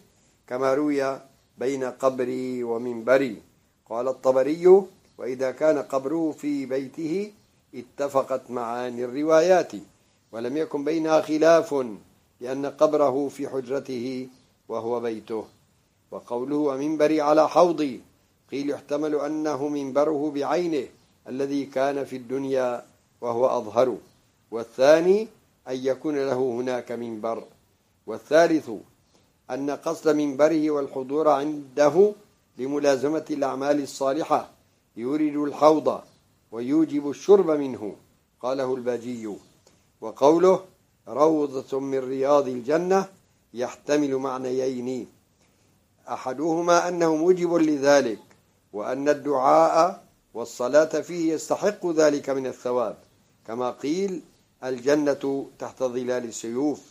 كما روي بين قبري ومنبري. قال الطبري وإذا كان قبره في بيته اتفقت معاني الروايات ولم يكن بينها خلاف لأن قبره في حجرته وهو بيته. وقوله ومنبري على حوضي قيل يحتمل أنه منبره بعينه الذي كان في الدنيا وهو أظهر. والثاني أن يكون له هناك منبر. والثالث أن قصد منبره والحضور عنده لملازمة الأعمال الصالحة. يورد الحوض ويوجب الشرب منه قاله الباجي. وقوله روضة من رياض الجنة يحتمل معنيين. أحدهما أنه موجب لذلك. وأن الدعاء والصلاة فيه يستحق ذلك من الثواب. كما قيل الجنة تحت ظلال السيوف.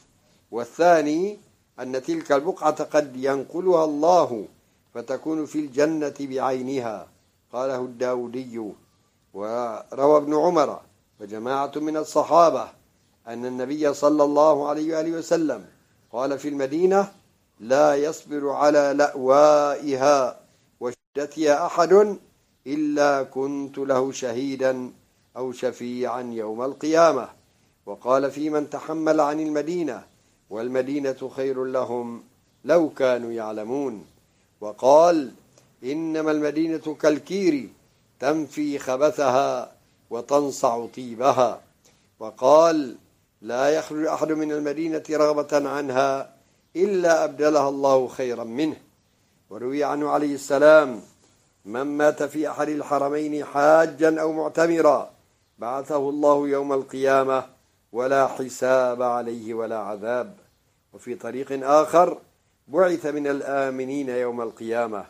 والثاني أن تلك البقعة قد ينقلها الله فتكون في الجنة بعينها. قاله الداودي وروى ابن عمر وجماعة من الصحابة أن النبي صلى الله عليه وآله وسلم قال في المدينة لا يصبر على لأوائها وشدتها أحد إلا كنت له شهيدا أو شفيعا يوم القيامة. وقال في من تحمل عن المدينة والمدينة خير لهم لو كانوا يعلمون. وقال إنما المدينة كالكير تنفي خبثها وتنصع طيبها. وقال لا يخرج أحد من المدينة رغبة عنها إلا أبدلها الله خيرا منه. وروي عنه عليه السلام من مات في أحد الحرمين حاجا أو معتمرا بعثه الله يوم القيامة ولا حساب عليه ولا عذاب. وفي طريق آخر بعث من الآمنين يوم القيامة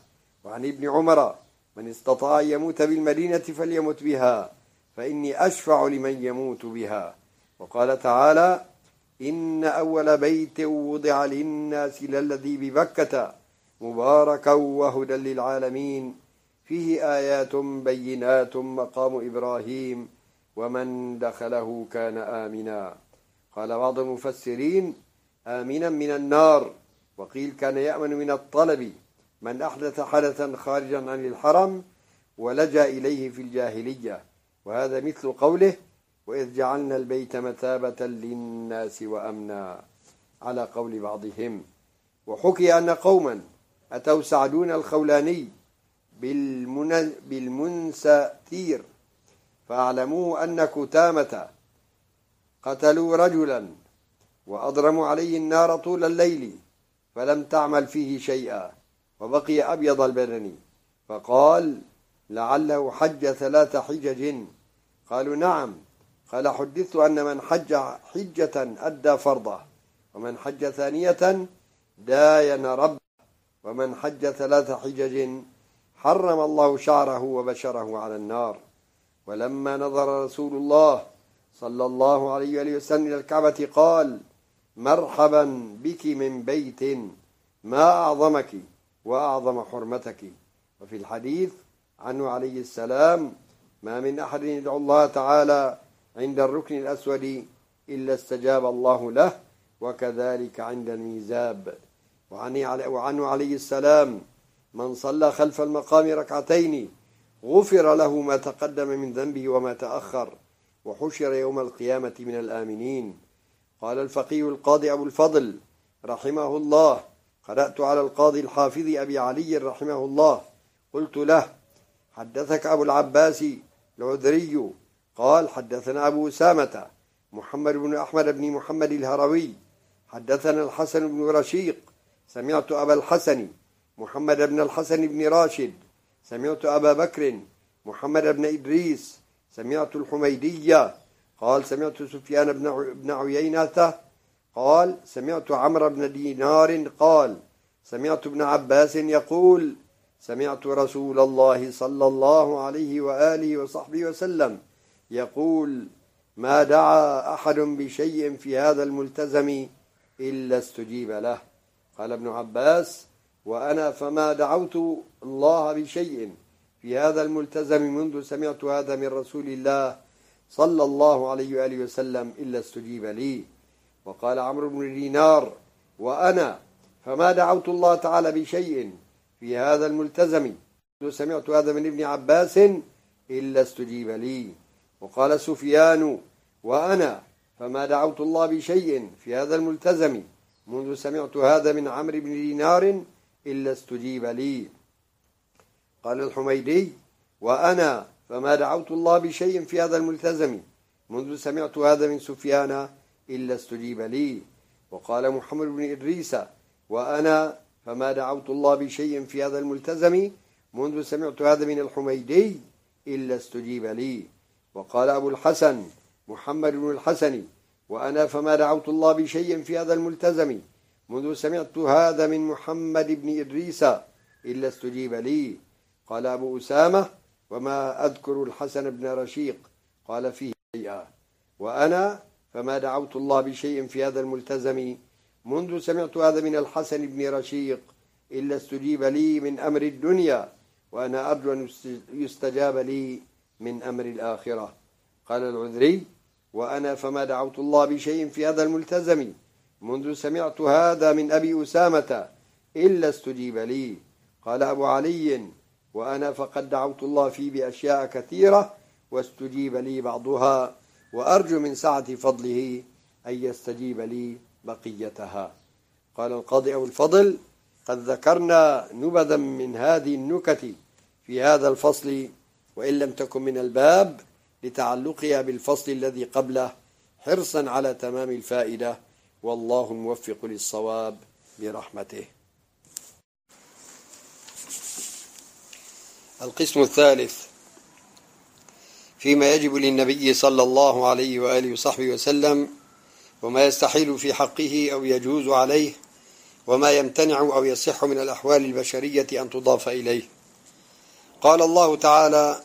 وعن ابن عمر من استطاع يموت بالمدينة فليمت بها فإني أشفع لمن يموت بها وقال تعالى إن أول بيت وضع للناس للذي ببكة مباركا وهدى للعالمين. فيه آيات بينات مقام إبراهيم ومن دخله كان آمنا. قال بعض المفسرين آمنا من النار. وقيل كان يأمن من الطلب. من أحدث حدثا خارجا عن الحرم ولجأ إليه في الجاهلية. وهذا مثل قوله وإذ جعلنا البيت مثابة للناس وأمنا. على قول بعضهم. وحكي أن قوما أتوا سعدون الخولاني بالمن... بالمنستير؟ فأعلموه أن كتامة قتلوا رجلا وأضرموا عليه النار طول الليل فلم تعمل فيه شيئا وبقي أبيض البدن فقال لعله حج ثلاث حجج. قالوا نعم. قال حدثت أن من حج حجة أدى فرضه ومن حج ثانية داين ربه ومن حج ثلاث حجج حرم الله شعره وبشره على النار. ولما نظر رسول الله صلى الله عليه وسلم إلى الكعبة قال مرحبا بك من بيت. ما أعظمك وأعظم حرمتك? وفي الحديث عنه عليه السلام ما من أحد يدعو الله تعالى عند الركن الأسود إلا استجاب الله له وكذلك عند الميزاب. وعنه عليه السلام من صلى خلف المقام ركعتين غفر له ما تقدم من ذنبه وما تأخر وحشر يوم القيامة من الآمنين. قال الفقيه القاضي أبو الفضل رحمه الله قرأت على القاضي الحافظ أبي علي رحمه الله قلت له حدثك أبو العباس العذري قال حدثنا أبو أسامة محمد بن أحمد بن محمد الهروي حدثنا الحسن بن رشيق سمعت أبا الحسن محمد بن الحسن بن راشد. سمعت أبا بكر محمد بن إدريس. سمعت الحميدية. قال سمعت سفيان بن عيينة. قال سمعت عمرو بن دينار. قال سمعت ابن عباس يقول سمعت رسول الله صلى الله عليه وآله وصحبه وسلم يقول ما دعا أحد بشيء في هذا الملتزم إلا استجيب له. قال ابن عباس وأنا فما دعوت الله بشيء في هذا الملتزم منذ سمعت هذا من رسول الله صلى الله عليه وآله وسلم إلا استجيب لي. وقال عمرو بن دينار وأنا فما دعوت الله تعالى بشيء في هذا الملتزم منذ سمعت هذا من ابن عباس إلا استجيب لي. وقال سفيان وأنا فما دعوت الله بشيء في هذا الملتزم منذ سمعت هذا من عمرو بن دينار إلا استجيب لي. قال الحميدي وأنا فما دعوت الله بشيء في هذا الملتزم. منذ سمعت هذا من سفيان إلا استجيب لي. وقال محمد بن إدريس وأنا فما دعوت الله بشيء في هذا الملتزم. منذ سمعت هذا من الحميدي إلا استجيب لي. وقال أبو الحسن محمد بن الحسن وأنا فما دعوت الله بشيء في هذا الملتزم. منذ سمعت هذا من محمد بن إدريس. إلا استجيب لي. قال أبو أسامة وما أذكر الحسن بن رشيق. قال فيه شيئا. وأنا فما دعوت الله بشيء في هذا الملتزم. منذ سمعت هذا من الحسن بن رشيق. إلا استجيب لي من أمر الدنيا. وأنا أرجو أن يستجاب لي من أمر الآخرة. قال العذري وأنا فما دعوت الله بشيء في هذا الملتزم. منذ سمعت هذا من أبي أسامة إلا استجيب لي. قال أبو علي وأنا فقد دعوت الله فيه بأشياء كثيرة واستجيب لي بعضها وأرجو من سعة فضله أن يستجيب لي بقيتها. قال القاضي أو الفضل قد ذكرنا نبذا من هذه النكت في هذا الفصل وإن لم تكن من الباب لتعلقها بالفصل الذي قبله حرصا على تمام الفائدة. والله الموفق للصواب برحمته. القسم الثالث فيما يجب للنبي صلى الله عليه وآله وصحبه وسلم وما يستحيل في حقه أو يجوز عليه وما يمتنع أو يصح من الأحوال البشرية أن تضاف إليه. قال الله تعالى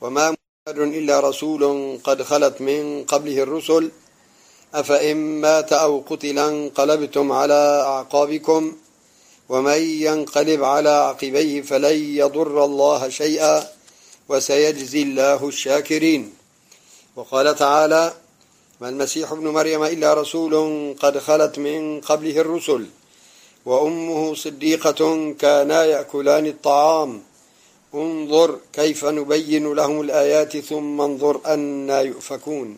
وما إلا رسول قد خلت من قبله الرسل. أفإن مات أو قتل انقلبتم على أعقابكم ومن ينقلب على عقبيه فلن يضر الله شيئا وسيجزي الله الشاكرين. وقال تعالى ما المسيح ابن مريم إلا رسول قد خلت من قبله الرسل وأمه صديقة كانا يأكلان الطعام انظر كيف نبين لهم الآيات ثم انظر أنا يؤفكون.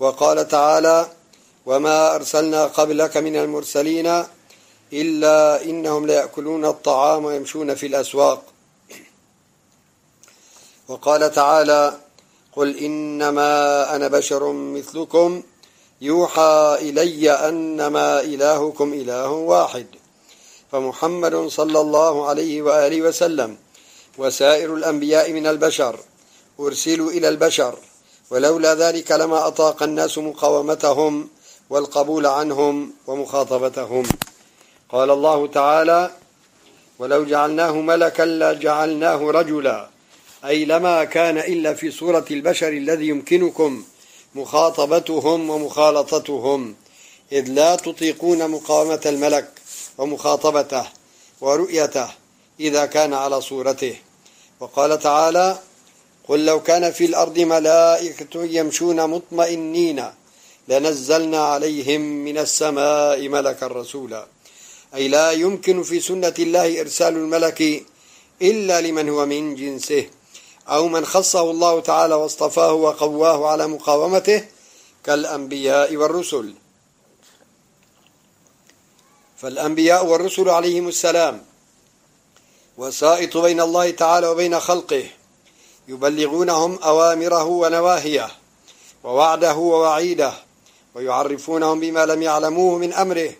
وقال تعالى وما أرسلنا قبلك من المرسلين إلا إنهم ليأكلون الطعام ويمشون في الأسواق. وقال تعالى قل إنما أنا بشر مثلكم يوحى إلي أنما إلهكم إله واحد. فمحمد صلى الله عليه وآله وسلم وسائر الأنبياء من البشر أرسلوا إلى البشر ولولا ذلك لما أطاق الناس مقاومتهم والقبول عنهم ومخاطبتهم. قال الله تعالى ولو جعلناه ملكا لجعلناه رجلا. أي لما كان إلا في صورة البشر الذي يمكنكم مخاطبتهم ومخالطتهم إذ لا تطيقون مقاومة الملك ومخاطبته ورؤيته. إذا كان على صورته. وقال تعالى قل لو كان في الأرض ملائكة يمشون مطمئنين لنزلنا عليهم من السماء ملكا رسولا. أي لا يمكن في سنة الله إرسال الملك إلا لمن هو من جنسه أو من خصه الله تعالى واصطفاه وقواه على مقاومته كالأنبياء والرسل. فالأنبياء والرسل عليهم السلام وسائط بين الله تعالى وبين خلقه يبلغونهم أوامره ونواهيه ووعده ووعيده ويعرفونهم بما لم يعلموه من أمره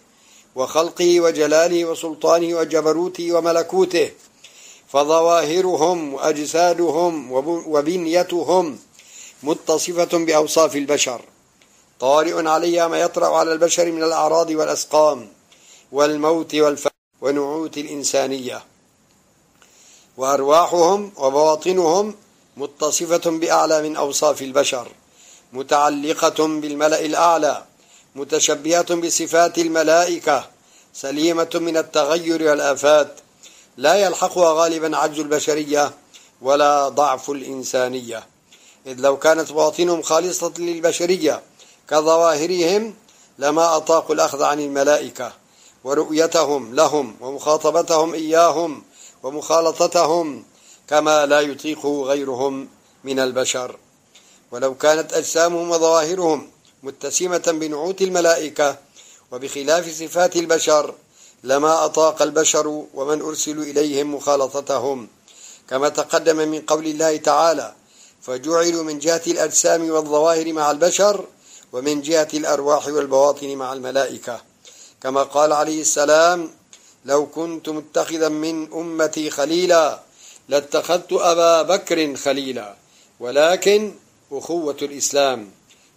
وخلقه وجلاله وسلطانه وجبروته وملكوته فظواهرهم وأجسادهم وبنيتهم متصفة بأوصاف البشر. طارئ عليها ما يطرأ على البشر من الأعراض والأسقام والموت والفقر ونعوت الإنسانية. وأرواحهم وبواطنهم متصفة بأعلى من أوصاف البشر متعلقة بالملأ الأعلى متشبهة بصفات الملائكة سليمة من التغير والآفات لا يلحقها غالبا عجز البشرية ولا ضعف الإنسانية. إذ لو كانت بواطنهم خالصة للبشرية كظواهرهم لما أطاقوا الأخذ عن الملائكة ورؤيتهم لهم ومخاطبتهم إياهم ومخالطتهم كما لا يطيق غيرهم من البشر. ولو كانت أجسامهم وظواهرهم متسمة بنعوت الملائكة وبخلاف صفات البشر لما أطاق البشر ومن أرسلوا إليهم مخالطتهم. كما تقدم من قول الله تعالى فجعلوا من جهة الأجسام والظواهر مع البشر ومن جهة الأرواح والبواطن مع الملائكة كما قال عليه السلام لو كنت متخذا من أمتي خليلا لاتخذت أبا بكر خليلا. ولكن أخوة الإسلام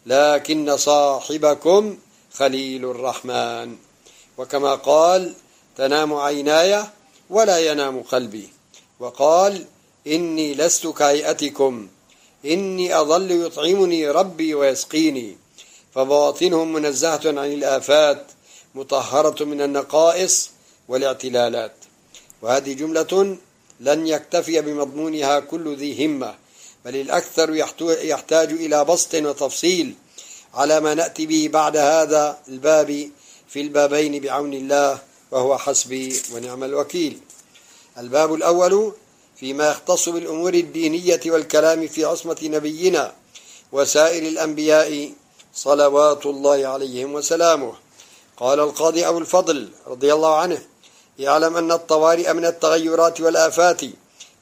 لكن صاحبكم خليل الرحمن. وكما قال تنام عيناي ولا ينام قلبي. وقال إني لست كهيئتكم. إني أظل يطعمني ربي ويسقيني. فبواطنهم منزهة عن الآفات مطهرة من النقائص والاعتلالات. وهذه جملة لن يكتفي بمضمونها كل ذي همة بل الأكثر يحتاج إلى بسط وتفصيل على ما نأتي به بعد هذا الباب في البابين بعون الله وهو حسبي ونعم الوكيل. الباب الأول فيما يختص بالأمور الدينية والكلام في عصمة نبينا وسائر الأنبياء صلوات الله عليهم وسلامه. قال القاضي أبو الفضل رضي الله عنه يعلم أن الطوارئ من التغيرات والآفات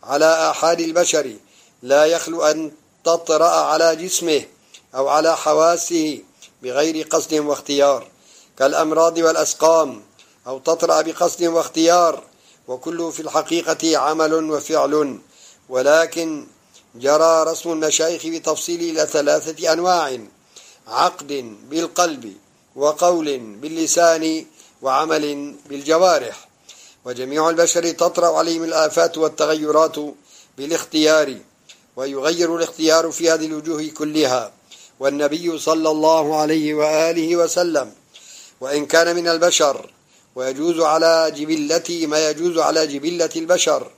على آحاد البشر. لا يخلو أن تطرأ على جسمه أو على حواسه بغير قصد واختيار. كالأمراض والأسقام أو تطرأ بقصد واختيار. وكله في الحقيقة عمل وفعل. ولكن جرى رسم المشايخ بتفصيل إلى ثلاثة أنواع عقد بالقلب وقول باللسان وعمل بالجوارح. وجميع البشر تطرأ عليهم الآفات والتغيرات بالاختيار ويغير الاختيار في هذه الوجوه كلها. والنبي صلى الله عليه وآله وسلم وإن كان من البشر ويجوز على جبلته ما يجوز على جبلة البشر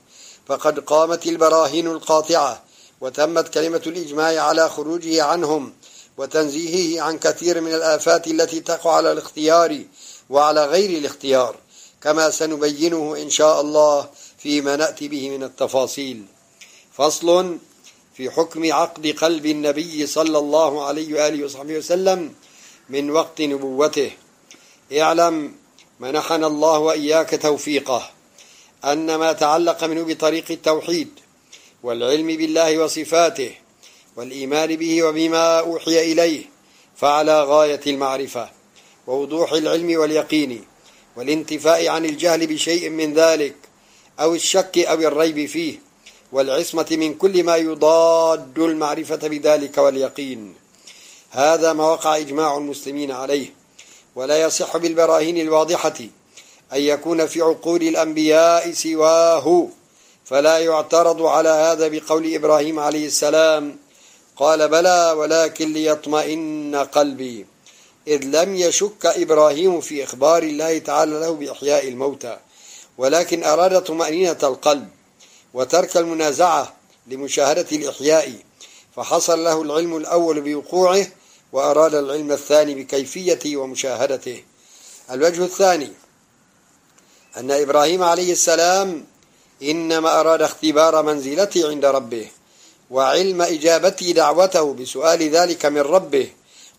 فقد قامت البراهين القاطعة وتمت كلمة الإجماع على خروجه عنهم وتنزيهه عن كثير من الآفات التي تقع على الاختيار وعلى غير الاختيار. كما سنبينه إن شاء الله فيما نأتي به من التفاصيل. فصل في حكم عقد قلب النبي صلى الله عليه وآله وصحبه وسلم من وقت نبوته. اعلم منحنا الله وإياك توفيقه أن ما تعلق منه بطريق التوحيد والعلم بالله وصفاته والإيمان به وبما أوحي إليه فعلى غاية المعرفة ووضوح العلم واليقين. والانتفاء عن الجهل بشيء من ذلك أو الشك أو الريب فيه والعصمة من كل ما يضاد المعرفة بذلك واليقين. هذا ما وقع إجماع المسلمين عليه. ولا يصح بالبراهين الواضحة أن يكون في عقول الأنبياء سواه فلا يعترض على هذا بقول إبراهيم عليه السلام. قال بلى ولكن ليطمئن قلبي. إذ لم يشك إبراهيم في إخبار الله تعالى له بإحياء الموتى ولكن أراد طمأنينة القلب وترك المنازعة لمشاهدة الإحياء فحصل له العلم الأول بوقوعه وأراد العلم الثاني بكيفيته ومشاهدته. الوجه الثاني أن إبراهيم عليه السلام إنما أراد اختبار منزلته عند ربه وعلم إجابته دعوته بسؤال ذلك من ربه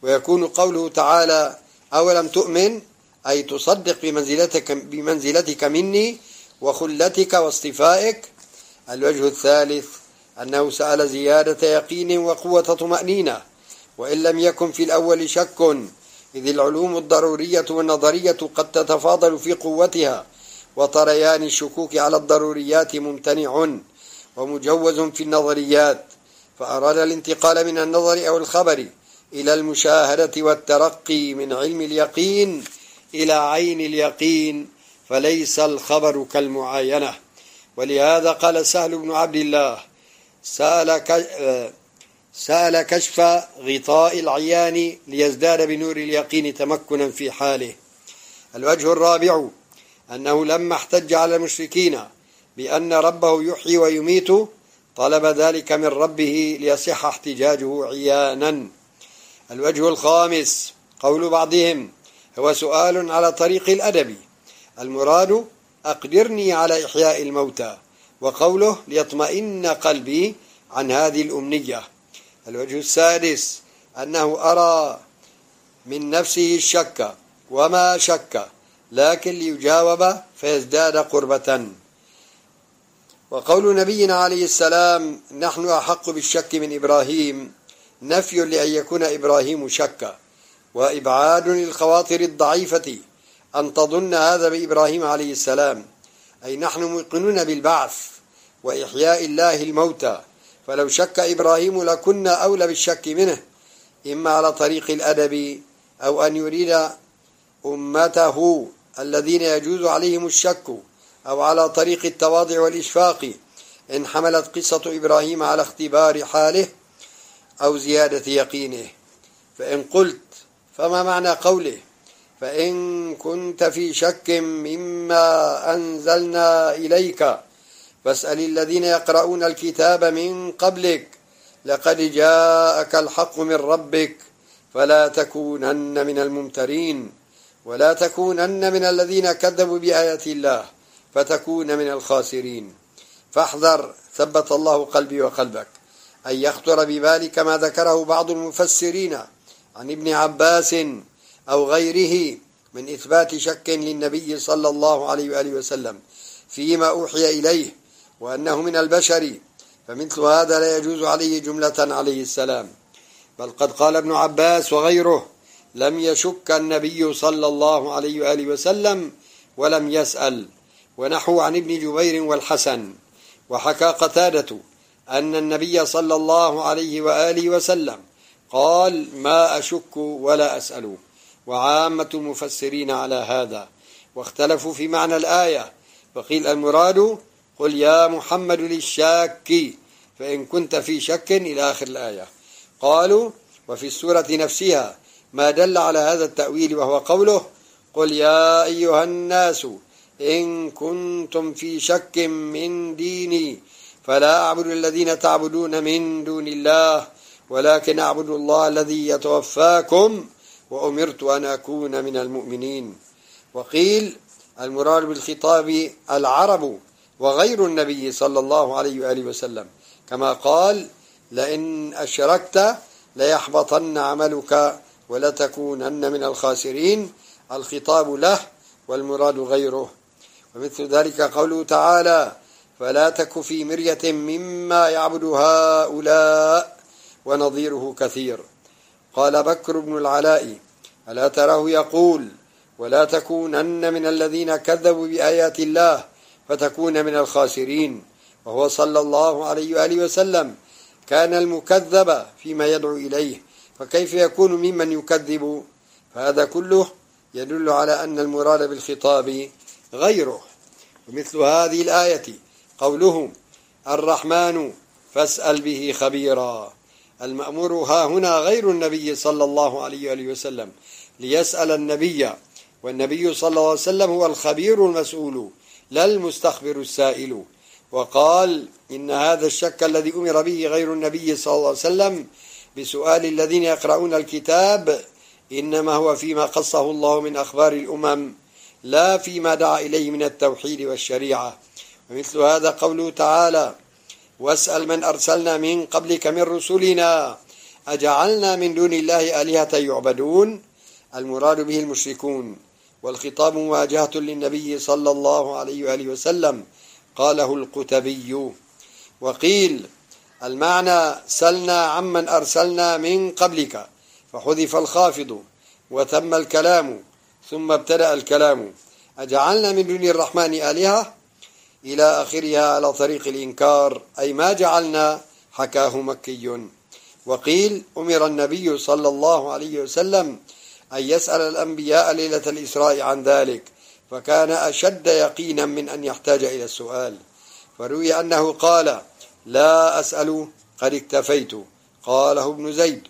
ويكون قوله تعالى أولم تؤمن؟ أي تصدق بمنزلتك, بمنزلتك مني وخلتك واصطفائك. الوجه الثالث أنه سأل زيادة يقين وقوة طمأنينة. وإن لم يكن في الأول شك إذ العلوم الضرورية والنظرية قد تتفاضل في قوتها. وطريان الشكوك على الضروريات ممتنع ومجوز في النظريات. فأراد الانتقال من النظر أو الخبر. إلى المشاهدة والترقي من علم اليقين إلى عين اليقين فليس الخبر كالمعاينة. ولهذا قال سهل بن عبد الله سأل سأل كشف غطاء العيان ليزداد بنور اليقين تمكنا في حاله. الوجه الرابع أنه لما احتج على المشركين بأن ربه يحيي ويميت طلب ذلك من ربه ليصح احتجاجه عيانا. الوجه الخامس قول بعضهم هو سؤال على طريق الأدب. المراد أقدرني على إحياء الموتى وقوله ليطمئن قلبي عن هذه الأمنية. الوجه السادس أنه أرى من نفسه الشك وما شك لكن ليجاوب فيزداد قربة. وقول نبينا عليه السلام نحن أحق بالشك من إبراهيم نفي لأن يكون إبراهيم شك وإبعاد للخواطر الضعيفة أن تظن هذا بإبراهيم عليه السلام. أي نحن موقنون بالبعث وإحياء الله الموتى. فلو شك إبراهيم لكنا أولى بالشك منه. إما على طريق الأدب أو أن يريد أمته الذين يجوز عليهم الشك أو على طريق التواضع والإشفاق. إن حملت قصة إبراهيم على اختبار حاله أو زيادة يقينه. فإن قلت فما معنى قوله؟ فإن كنت في شك مما أنزلنا إليك فاسأل الذين يقرؤون الكتاب من قبلك لقد جاءك الحق من ربك فلا تكونن من الممترين ولا تكونن من الذين كذبوا بآيات الله فتكون من الخاسرين. فاحذر ثبت الله قلبي وقلبك. أن يخطر ببالك ما ذكره بعض المفسرين عن ابن عباس أو غيره من إثبات شك للنبي صلى الله عليه وآله وسلم فيما أوحي إليه وأنه من البشر فمثل هذا لا يجوز عليه جملة عليه السلام. بل قد قال ابن عباس وغيره لم يشك النبي صلى الله عليه وآله وسلم ولم يسأل ونحو عن ابن جبير والحسن وحكى قتادة أن النبي صلى الله عليه وآله وسلم قال ما أشك ولا أسأل وعامة المفسرين على هذا واختلفوا في معنى الآية. وقيل المراد قل يا محمد للشاك فإن كنت في شك إلى آخر الآية قالوا وفي السورة نفسها ما دل على هذا التأويل وهو قوله قل يا أيها الناس إن كنتم في شك من ديني فلا أعبد الذين تعبدون من دون الله ولكن أعبد الله الذي يتوفاكم وأمرت أن أكون من المؤمنين. وقيل المراد بالخطاب العرب وغير النبي صلى الله عليه وآله وسلم. كما قال لئن أشركت ليحبطن عملك ولتكونن من الخاسرين. الخطاب له والمراد غيره. ومثل ذلك قوله تعالى فلا تك في مرية مما يعبد هؤلاء ونظيره كثير. قال بكر بن العلاء ألا تراه يقول ولا تكونن من الذين كذبوا بآيات الله فتكون من الخاسرين. وهو صلى الله عليه وآله وسلم كان المكذب فيما يدعو إليه فكيف يكون ممن يكذب؟ فهذا كله يدل على أن المراد بالخطاب غيره. ومثل هذه الآية قوله الرحمن فاسأل به خبيرا. المأمور ها هنا غير النبي صلى الله عليه وسلم ليسأل النبي والنبي صلى الله عليه وسلم هو الخبير المسؤول لا المستخبر السائل. وقال إن هذا الشك الذي أمر به غير النبي صلى الله عليه وسلم بسؤال الذين يقرؤون الكتاب إنما هو فيما قصه الله من أخبار الأمم لا فيما دعا إليه من التوحيد والشريعة. ومثل هذا قوله تعالى واسأل من أرسلنا من قبلك من رسلنا أجعلنا من دون الله آلهة يعبدون؟ المراد به المشركون. والخطاب مواجهة للنبي صلى الله عليه وآله وسلم قاله القتبي. وقيل المعنى سلنا عمن أرسلنا من قبلك فحذف الخافض وتم الكلام ثم ابتدأ الكلام. أجعلنا من دون الرحمن آلهة؟ إلى آخرها على طريق الإنكار أي ما جعلنا حكاه مكي. وقيل أمر النبي صلى الله عليه وسلم أن يسأل الأنبياء ليلة الإسراء عن ذلك فكان أشد يقينا من أن يحتاج إلى السؤال. فروي أنه قال لا أسأل قد اكتفيت. قاله ابن زيد.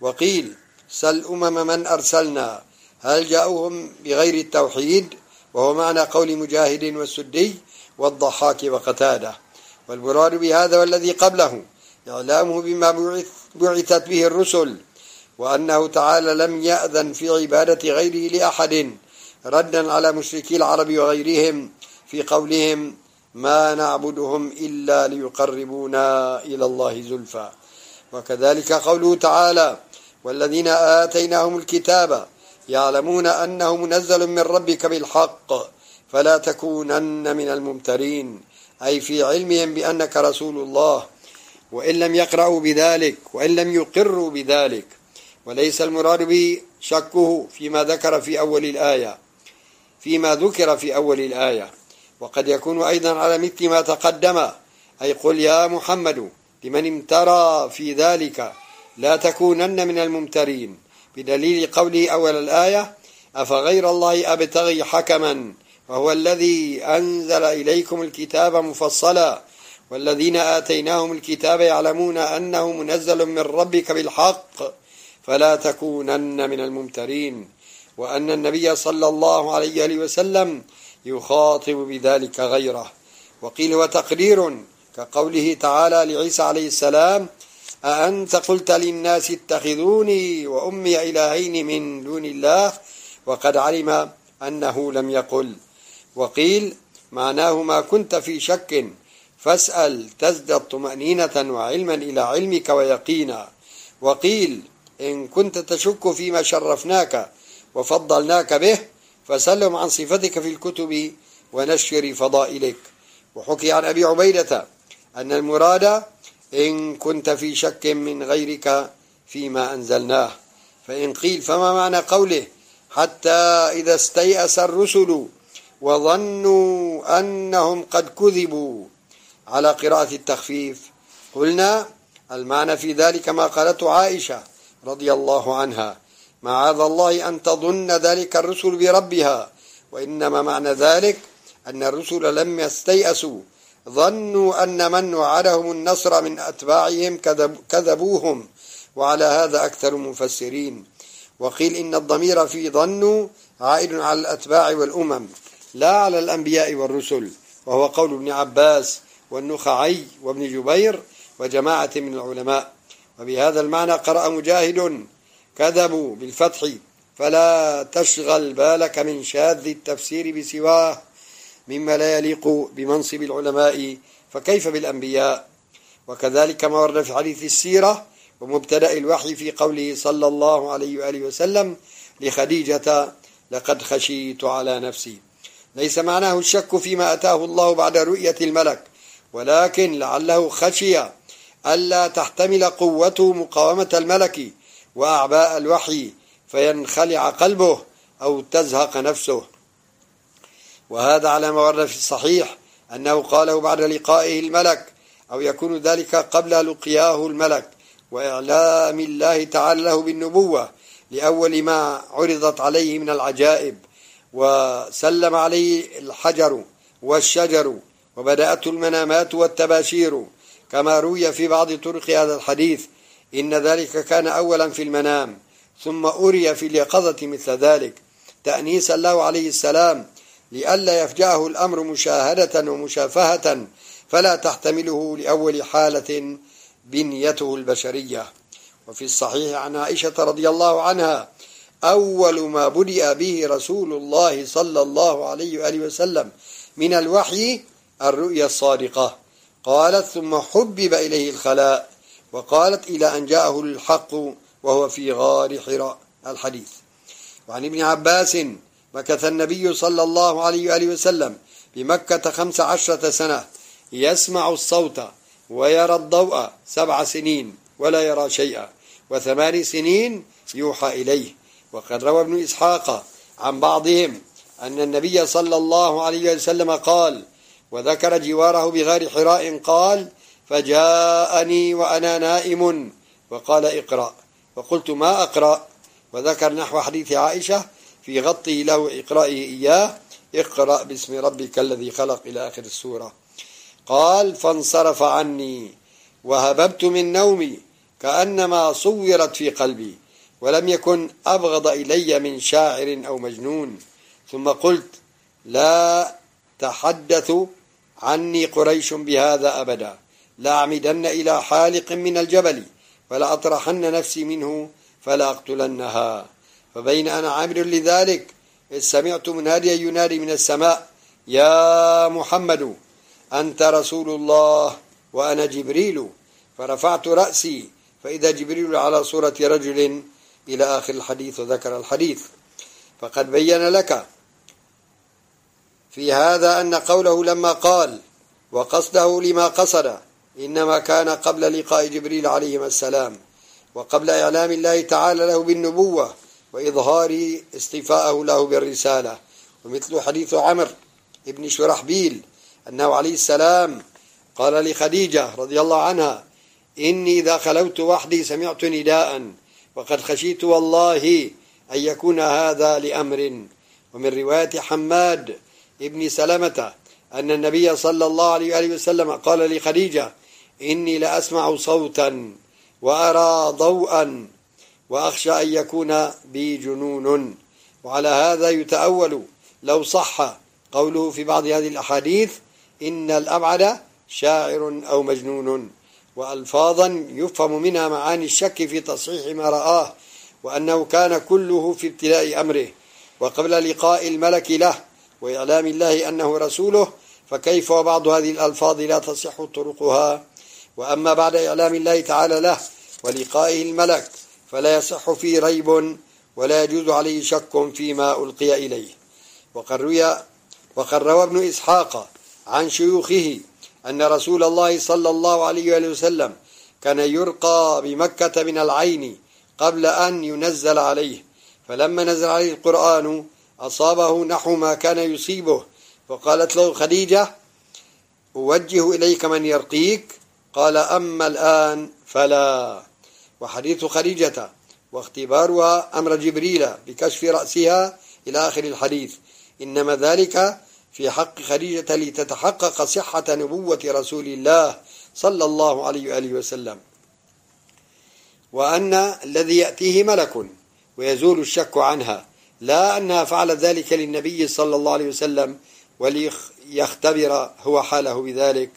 وقيل سل أمم من أرسلنا. هل جاءوهم بغير التوحيد؟ وهو معنى قول مجاهد والسدي والضحاك وقتاده. والمراد بهذا والذي قبله إعلامه بما بعث بعثت به الرسل وأنه تعالى لم يأذن في عبادة غيره لأحد ردا على مشركي العرب وغيرهم في قولهم ما نعبدهم إلا ليقربونا إلى الله زلفى وكذلك قوله تعالى والذين آتيناهم الكتاب يعلمون أنه منزل من ربك بالحق فلا تكونن من الممترين. أي في علمهم بأنك رسول الله وإن لم يقرأوا بذلك وإن لم يقروا بذلك. وليس المراد به شكه فيما ذكر في أول الآية فيما ذكر في أول الآية. وقد يكون أيضا على مثل ما تقدم أي قل يا محمد لمن امترى في ذلك لا تكونن من الممترين. بدليل قوله أول الآية أفغير الله أبتغي حكما وهو الذي أنزل إليكم الكتاب مفصلا والذين آتيناهم الكتاب يعلمون أنه منزل من ربك بالحق فلا تكونن من الممترين وأن النبي صلى الله عليه وسلم يخاطب بذلك غيره. وقيل وتقرير كقوله تعالى لعيسى عليه السلام أأنت قلت للناس اتخذوني وأمي إلهين من دون الله؟ وقد علم أنه لم يقل. وقيل معناه ما كنت في شك. فاسأل تزدد طمأنينة وعلما إلى علمك ويقينا. وقيل إن كنت تشك فيما شرفناك وفضلناك به فسلم عن صفتك في الكتب ونشر فضائلك. وحكي عن أبي عبيدة أن المراد إن كنت في شك من غيرك فيما أنزلناه. فإن قيل فما معنى قوله؟ حتى إذا استيأس الرسل وظنوا أنهم قد كذبوا على قراءة التخفيف. قلنا المعنى في ذلك ما قالته عائشة رضي الله عنها. معاذ الله أن تظن ذلك الرسل بربها وإنما معنى ذلك أن الرسل لم يستيأسوا. ظنوا أن من وعدهم النصر من أتباعهم كذب كذبوهم وعلى هذا أكثر المفسرين. وقيل إن الضمير في ظنوا عائد على الأتباع والأمم. لا على الأنبياء والرسل وهو قول ابن عباس والنخعي وابن جبير وجماعة من العلماء. وبهذا المعنى قرأ مجاهد كذبوا بالفتح فلا تشغل بالك من شاذ التفسير بسواه مما لا يليق بمنصب العلماء فكيف بالأنبياء؟ وكذلك ما ورد في حديث السيرة ومبتدأ الوحي في قوله صلى الله عليه وآله وسلم لخديجة لقد خشيت على نفسي. ليس معناه الشك فيما أتاه الله بعد رؤية الملك ولكن لعله خشي ألا تحتمل قوته مقاومة الملك وأعباء الوحي فينخلع قلبه أو تزهق نفسه. وهذا على ما ورد في الصحيح أنه قاله بعد لقائه الملك أو يكون ذلك قبل لقياه الملك وإعلام الله تعالى له بالنبوة لأول ما عرضت عليه من العجائب. وسلم عليه الحجر والشجر وبدأته المنامات والتباشير. كما روي في بعض طرق هذا الحديث إن ذلك كان أولا في المنام ثم أري في اليقظة مثل ذلك. تأنيسا له عليه السلام لئلا يفجأه الأمر مشاهدة ومشافهة فلا تحتمله لأول حالة بنيته البشرية. وفي الصحيح عن عائشة رضي الله عنها أول ما بدأ به رسول الله صلى الله عليه وآله وسلم من الوحي الرؤيا الصادقة. قالت ثم حبب إليه الخلاء. وقالت إلى أن جاءه الحق وهو في غار حراء. الحديث. وعن ابن عباس مكث النبي صلى الله عليه وآله وسلم بمكة خمس عشرة سنة يسمع الصوت ويرى الضوء سبع سنين ولا يرى شيئا وثمان سنين يوحى إليه. وقد روى ابن إسحاق عن بعضهم أن النبي صلى الله عليه وسلم قال وذكر جواره بغار حراء قال فجاءني وأنا نائم وقال اقرأ وقلت ما أقرأ؟ وذكر نحو حديث عائشة في غطه له إقرائه إياه اقرأ باسم ربك الذي خلق إلى آخر السورة. قال فانصرف عني وهببت من نومي كأنما صورت في قلبي. ولم يكن أبغض إلي من شاعر أو مجنون. ثم قلت لا تحدث عني قريش بهذا أبدا. لأعمدن إلى حالق من الجبل فلأطرحن نفسي منه فلا أقتلنها. فبين أنا عامل لذلك إذ سمعت مناديا ينادي من السماء يا محمد أنت رسول الله وأنا جبريل. فرفعت رأسي فإذا جبريل على صورة رجل إلى آخر الحديث وذكر الحديث. فقد بين لك في هذا أن قوله لما قال وقصده لما قصد إنما كان قبل لقاء جبريل عليه السلام وقبل إعلام الله تعالى له بالنبوة وإظهار استفاءه له بالرسالة ومثل حديث عمر ابن شرحبيل أنه عليه السلام قال لخديجة رضي الله عنها إني إذا خلوت وحدي سمعت نداء وقد خشيت والله أن يكون هذا لأمر. ومن رواية حماد ابن سلمة أن النبي صلى الله عليه وسلم قال لخديجة إني لأسمع صوتا وأرى ضوءا وأخشى أن يكون بي جنون. وعلى هذا يتأول لو صح قوله في بعض هذه الأحاديث إن الأبعد شاعر أو مجنون. وألفاظا يفهم منها معاني الشك في تصحيح ما رآه وأنه كان كله في ابتلاء أمره. وقبل لقاء الملك له وإعلام الله أنه رسوله فكيف وبعض هذه الألفاظ لا تصح طرقها؟ وأما بعد إعلام الله تعالى له ولقائه الملك فلا يصح فيه ريب ولا يجوز عليه شك فيما ألقي إليه. وقد روي وقد روى ابن إسحاق عن شيوخه أن رسول الله صلى الله عليه وسلم كان يرقى بمكة من العين قبل أن ينزل عليه. فلما نزل عليه القرآن أصابه نحو ما كان يصيبه. فقالت له خديجة أوجه إليك من يرقيك؟ قال أما الآن فلا. وحديث خديجة واختبارها أمر جبريل بكشف رأسها إلى آخر الحديث. إنما ذلك في حق خديجة لتتحقق صحة نبوة رسول الله صلى الله عليه وآله وسلم. وأن الذي يأتيه ملك ويزول الشك عنها لا أنها فعلت ذلك للنبي صلى الله عليه وسلم وليختبر هو حاله بذلك.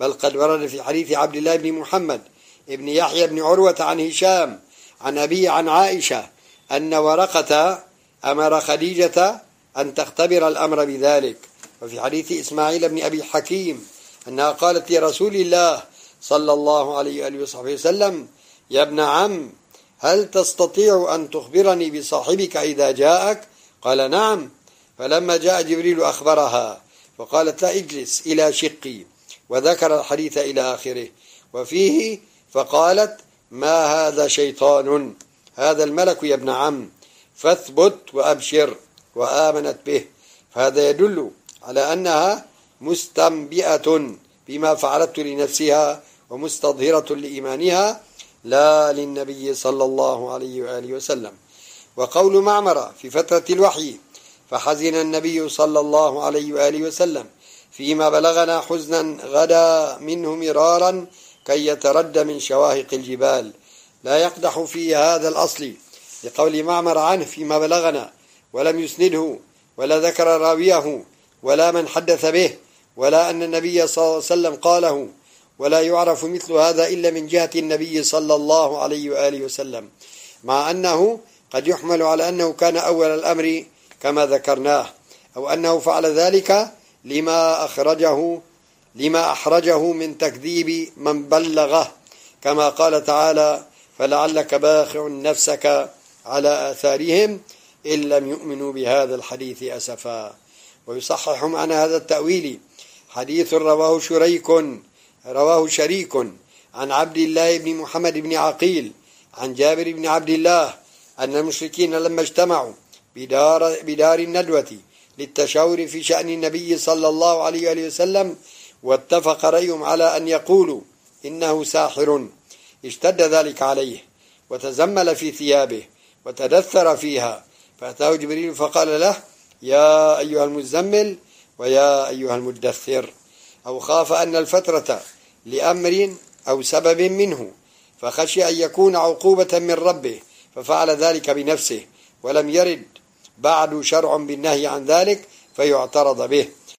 بل قد ورد في حديث عبد الله بن محمد ابن يحيى بن عروة عن هشام عن أبي عن عائشة أن ورقة أمر خديجة أن تختبر الأمر بذلك. وفي حديث إسماعيل بن أبي حكيم أنها قالت لرسول الله صلى الله عليه وآله وصحبه وسلم يا ابن عم هل تستطيع أن تخبرني بصاحبك إذا جاءك؟ قال نعم. فلما جاء جبريل أخبرها فقالت لا اجلس إلى شقي. وذكر الحديث إلى آخره. وفيه فقالت ما هذا شيطان؟ هذا الملك يا ابن عم فاثبت وأبشر وآمنت به. فهذا يدل على أنها مستنبئة بما فعلته لنفسها ومستظهرة لإيمانها لا للنبي صلى الله عليه وآله وسلم. وقول معمر في فترة الوحي فحزن النبي صلى الله عليه وآله وسلم فيما بلغنا حزنا غدا منه مرارا كي يترد من شواهق الجبال. لا يقدح في هذا الأصل لقول معمر عنه فيما بلغنا ولم يسنده ولا ذكر راويه ولا من حدث به ولا أن النبي صلى الله عليه وسلم قاله ولا يعرف مثل هذا إلا من جهة النبي صلى الله عليه وآله وسلم. مع أنه قد يحمل على أنه كان أول الأمر كما ذكرناه أو أنه فعل ذلك لما أخرجه لما أحرجه من تكذيب من بلغه. كما قال تعالى فلعلك باخع نفسك على آثارهم إن لم يؤمنوا بهذا الحديث أسفا. ويصحح معنى هذا التأويل. حديث رواه شريك رواه شريك. عن عبد الله بن محمد بن عقيل عن جابر بن عبد الله أن المشركين لما اجتمعوا بدار, بدار الندوة للتشاور في شأن النبي صلى الله عليه وآله وسلم واتفق رأيهم على أن يقولوا إنه ساحر. اشتد ذلك عليه وتزمل في ثيابه وتدثر فيها. فأتاه جبريل فقال له يا أيها المزمل ويا أيها المدثر أو خاف أن الفترة لأمر أو سبب منه فخشي أن يكون عقوبة من ربه ففعل ذلك بنفسه ولم يرد. بعد شرع بالنهي عن ذلك فيعترض به.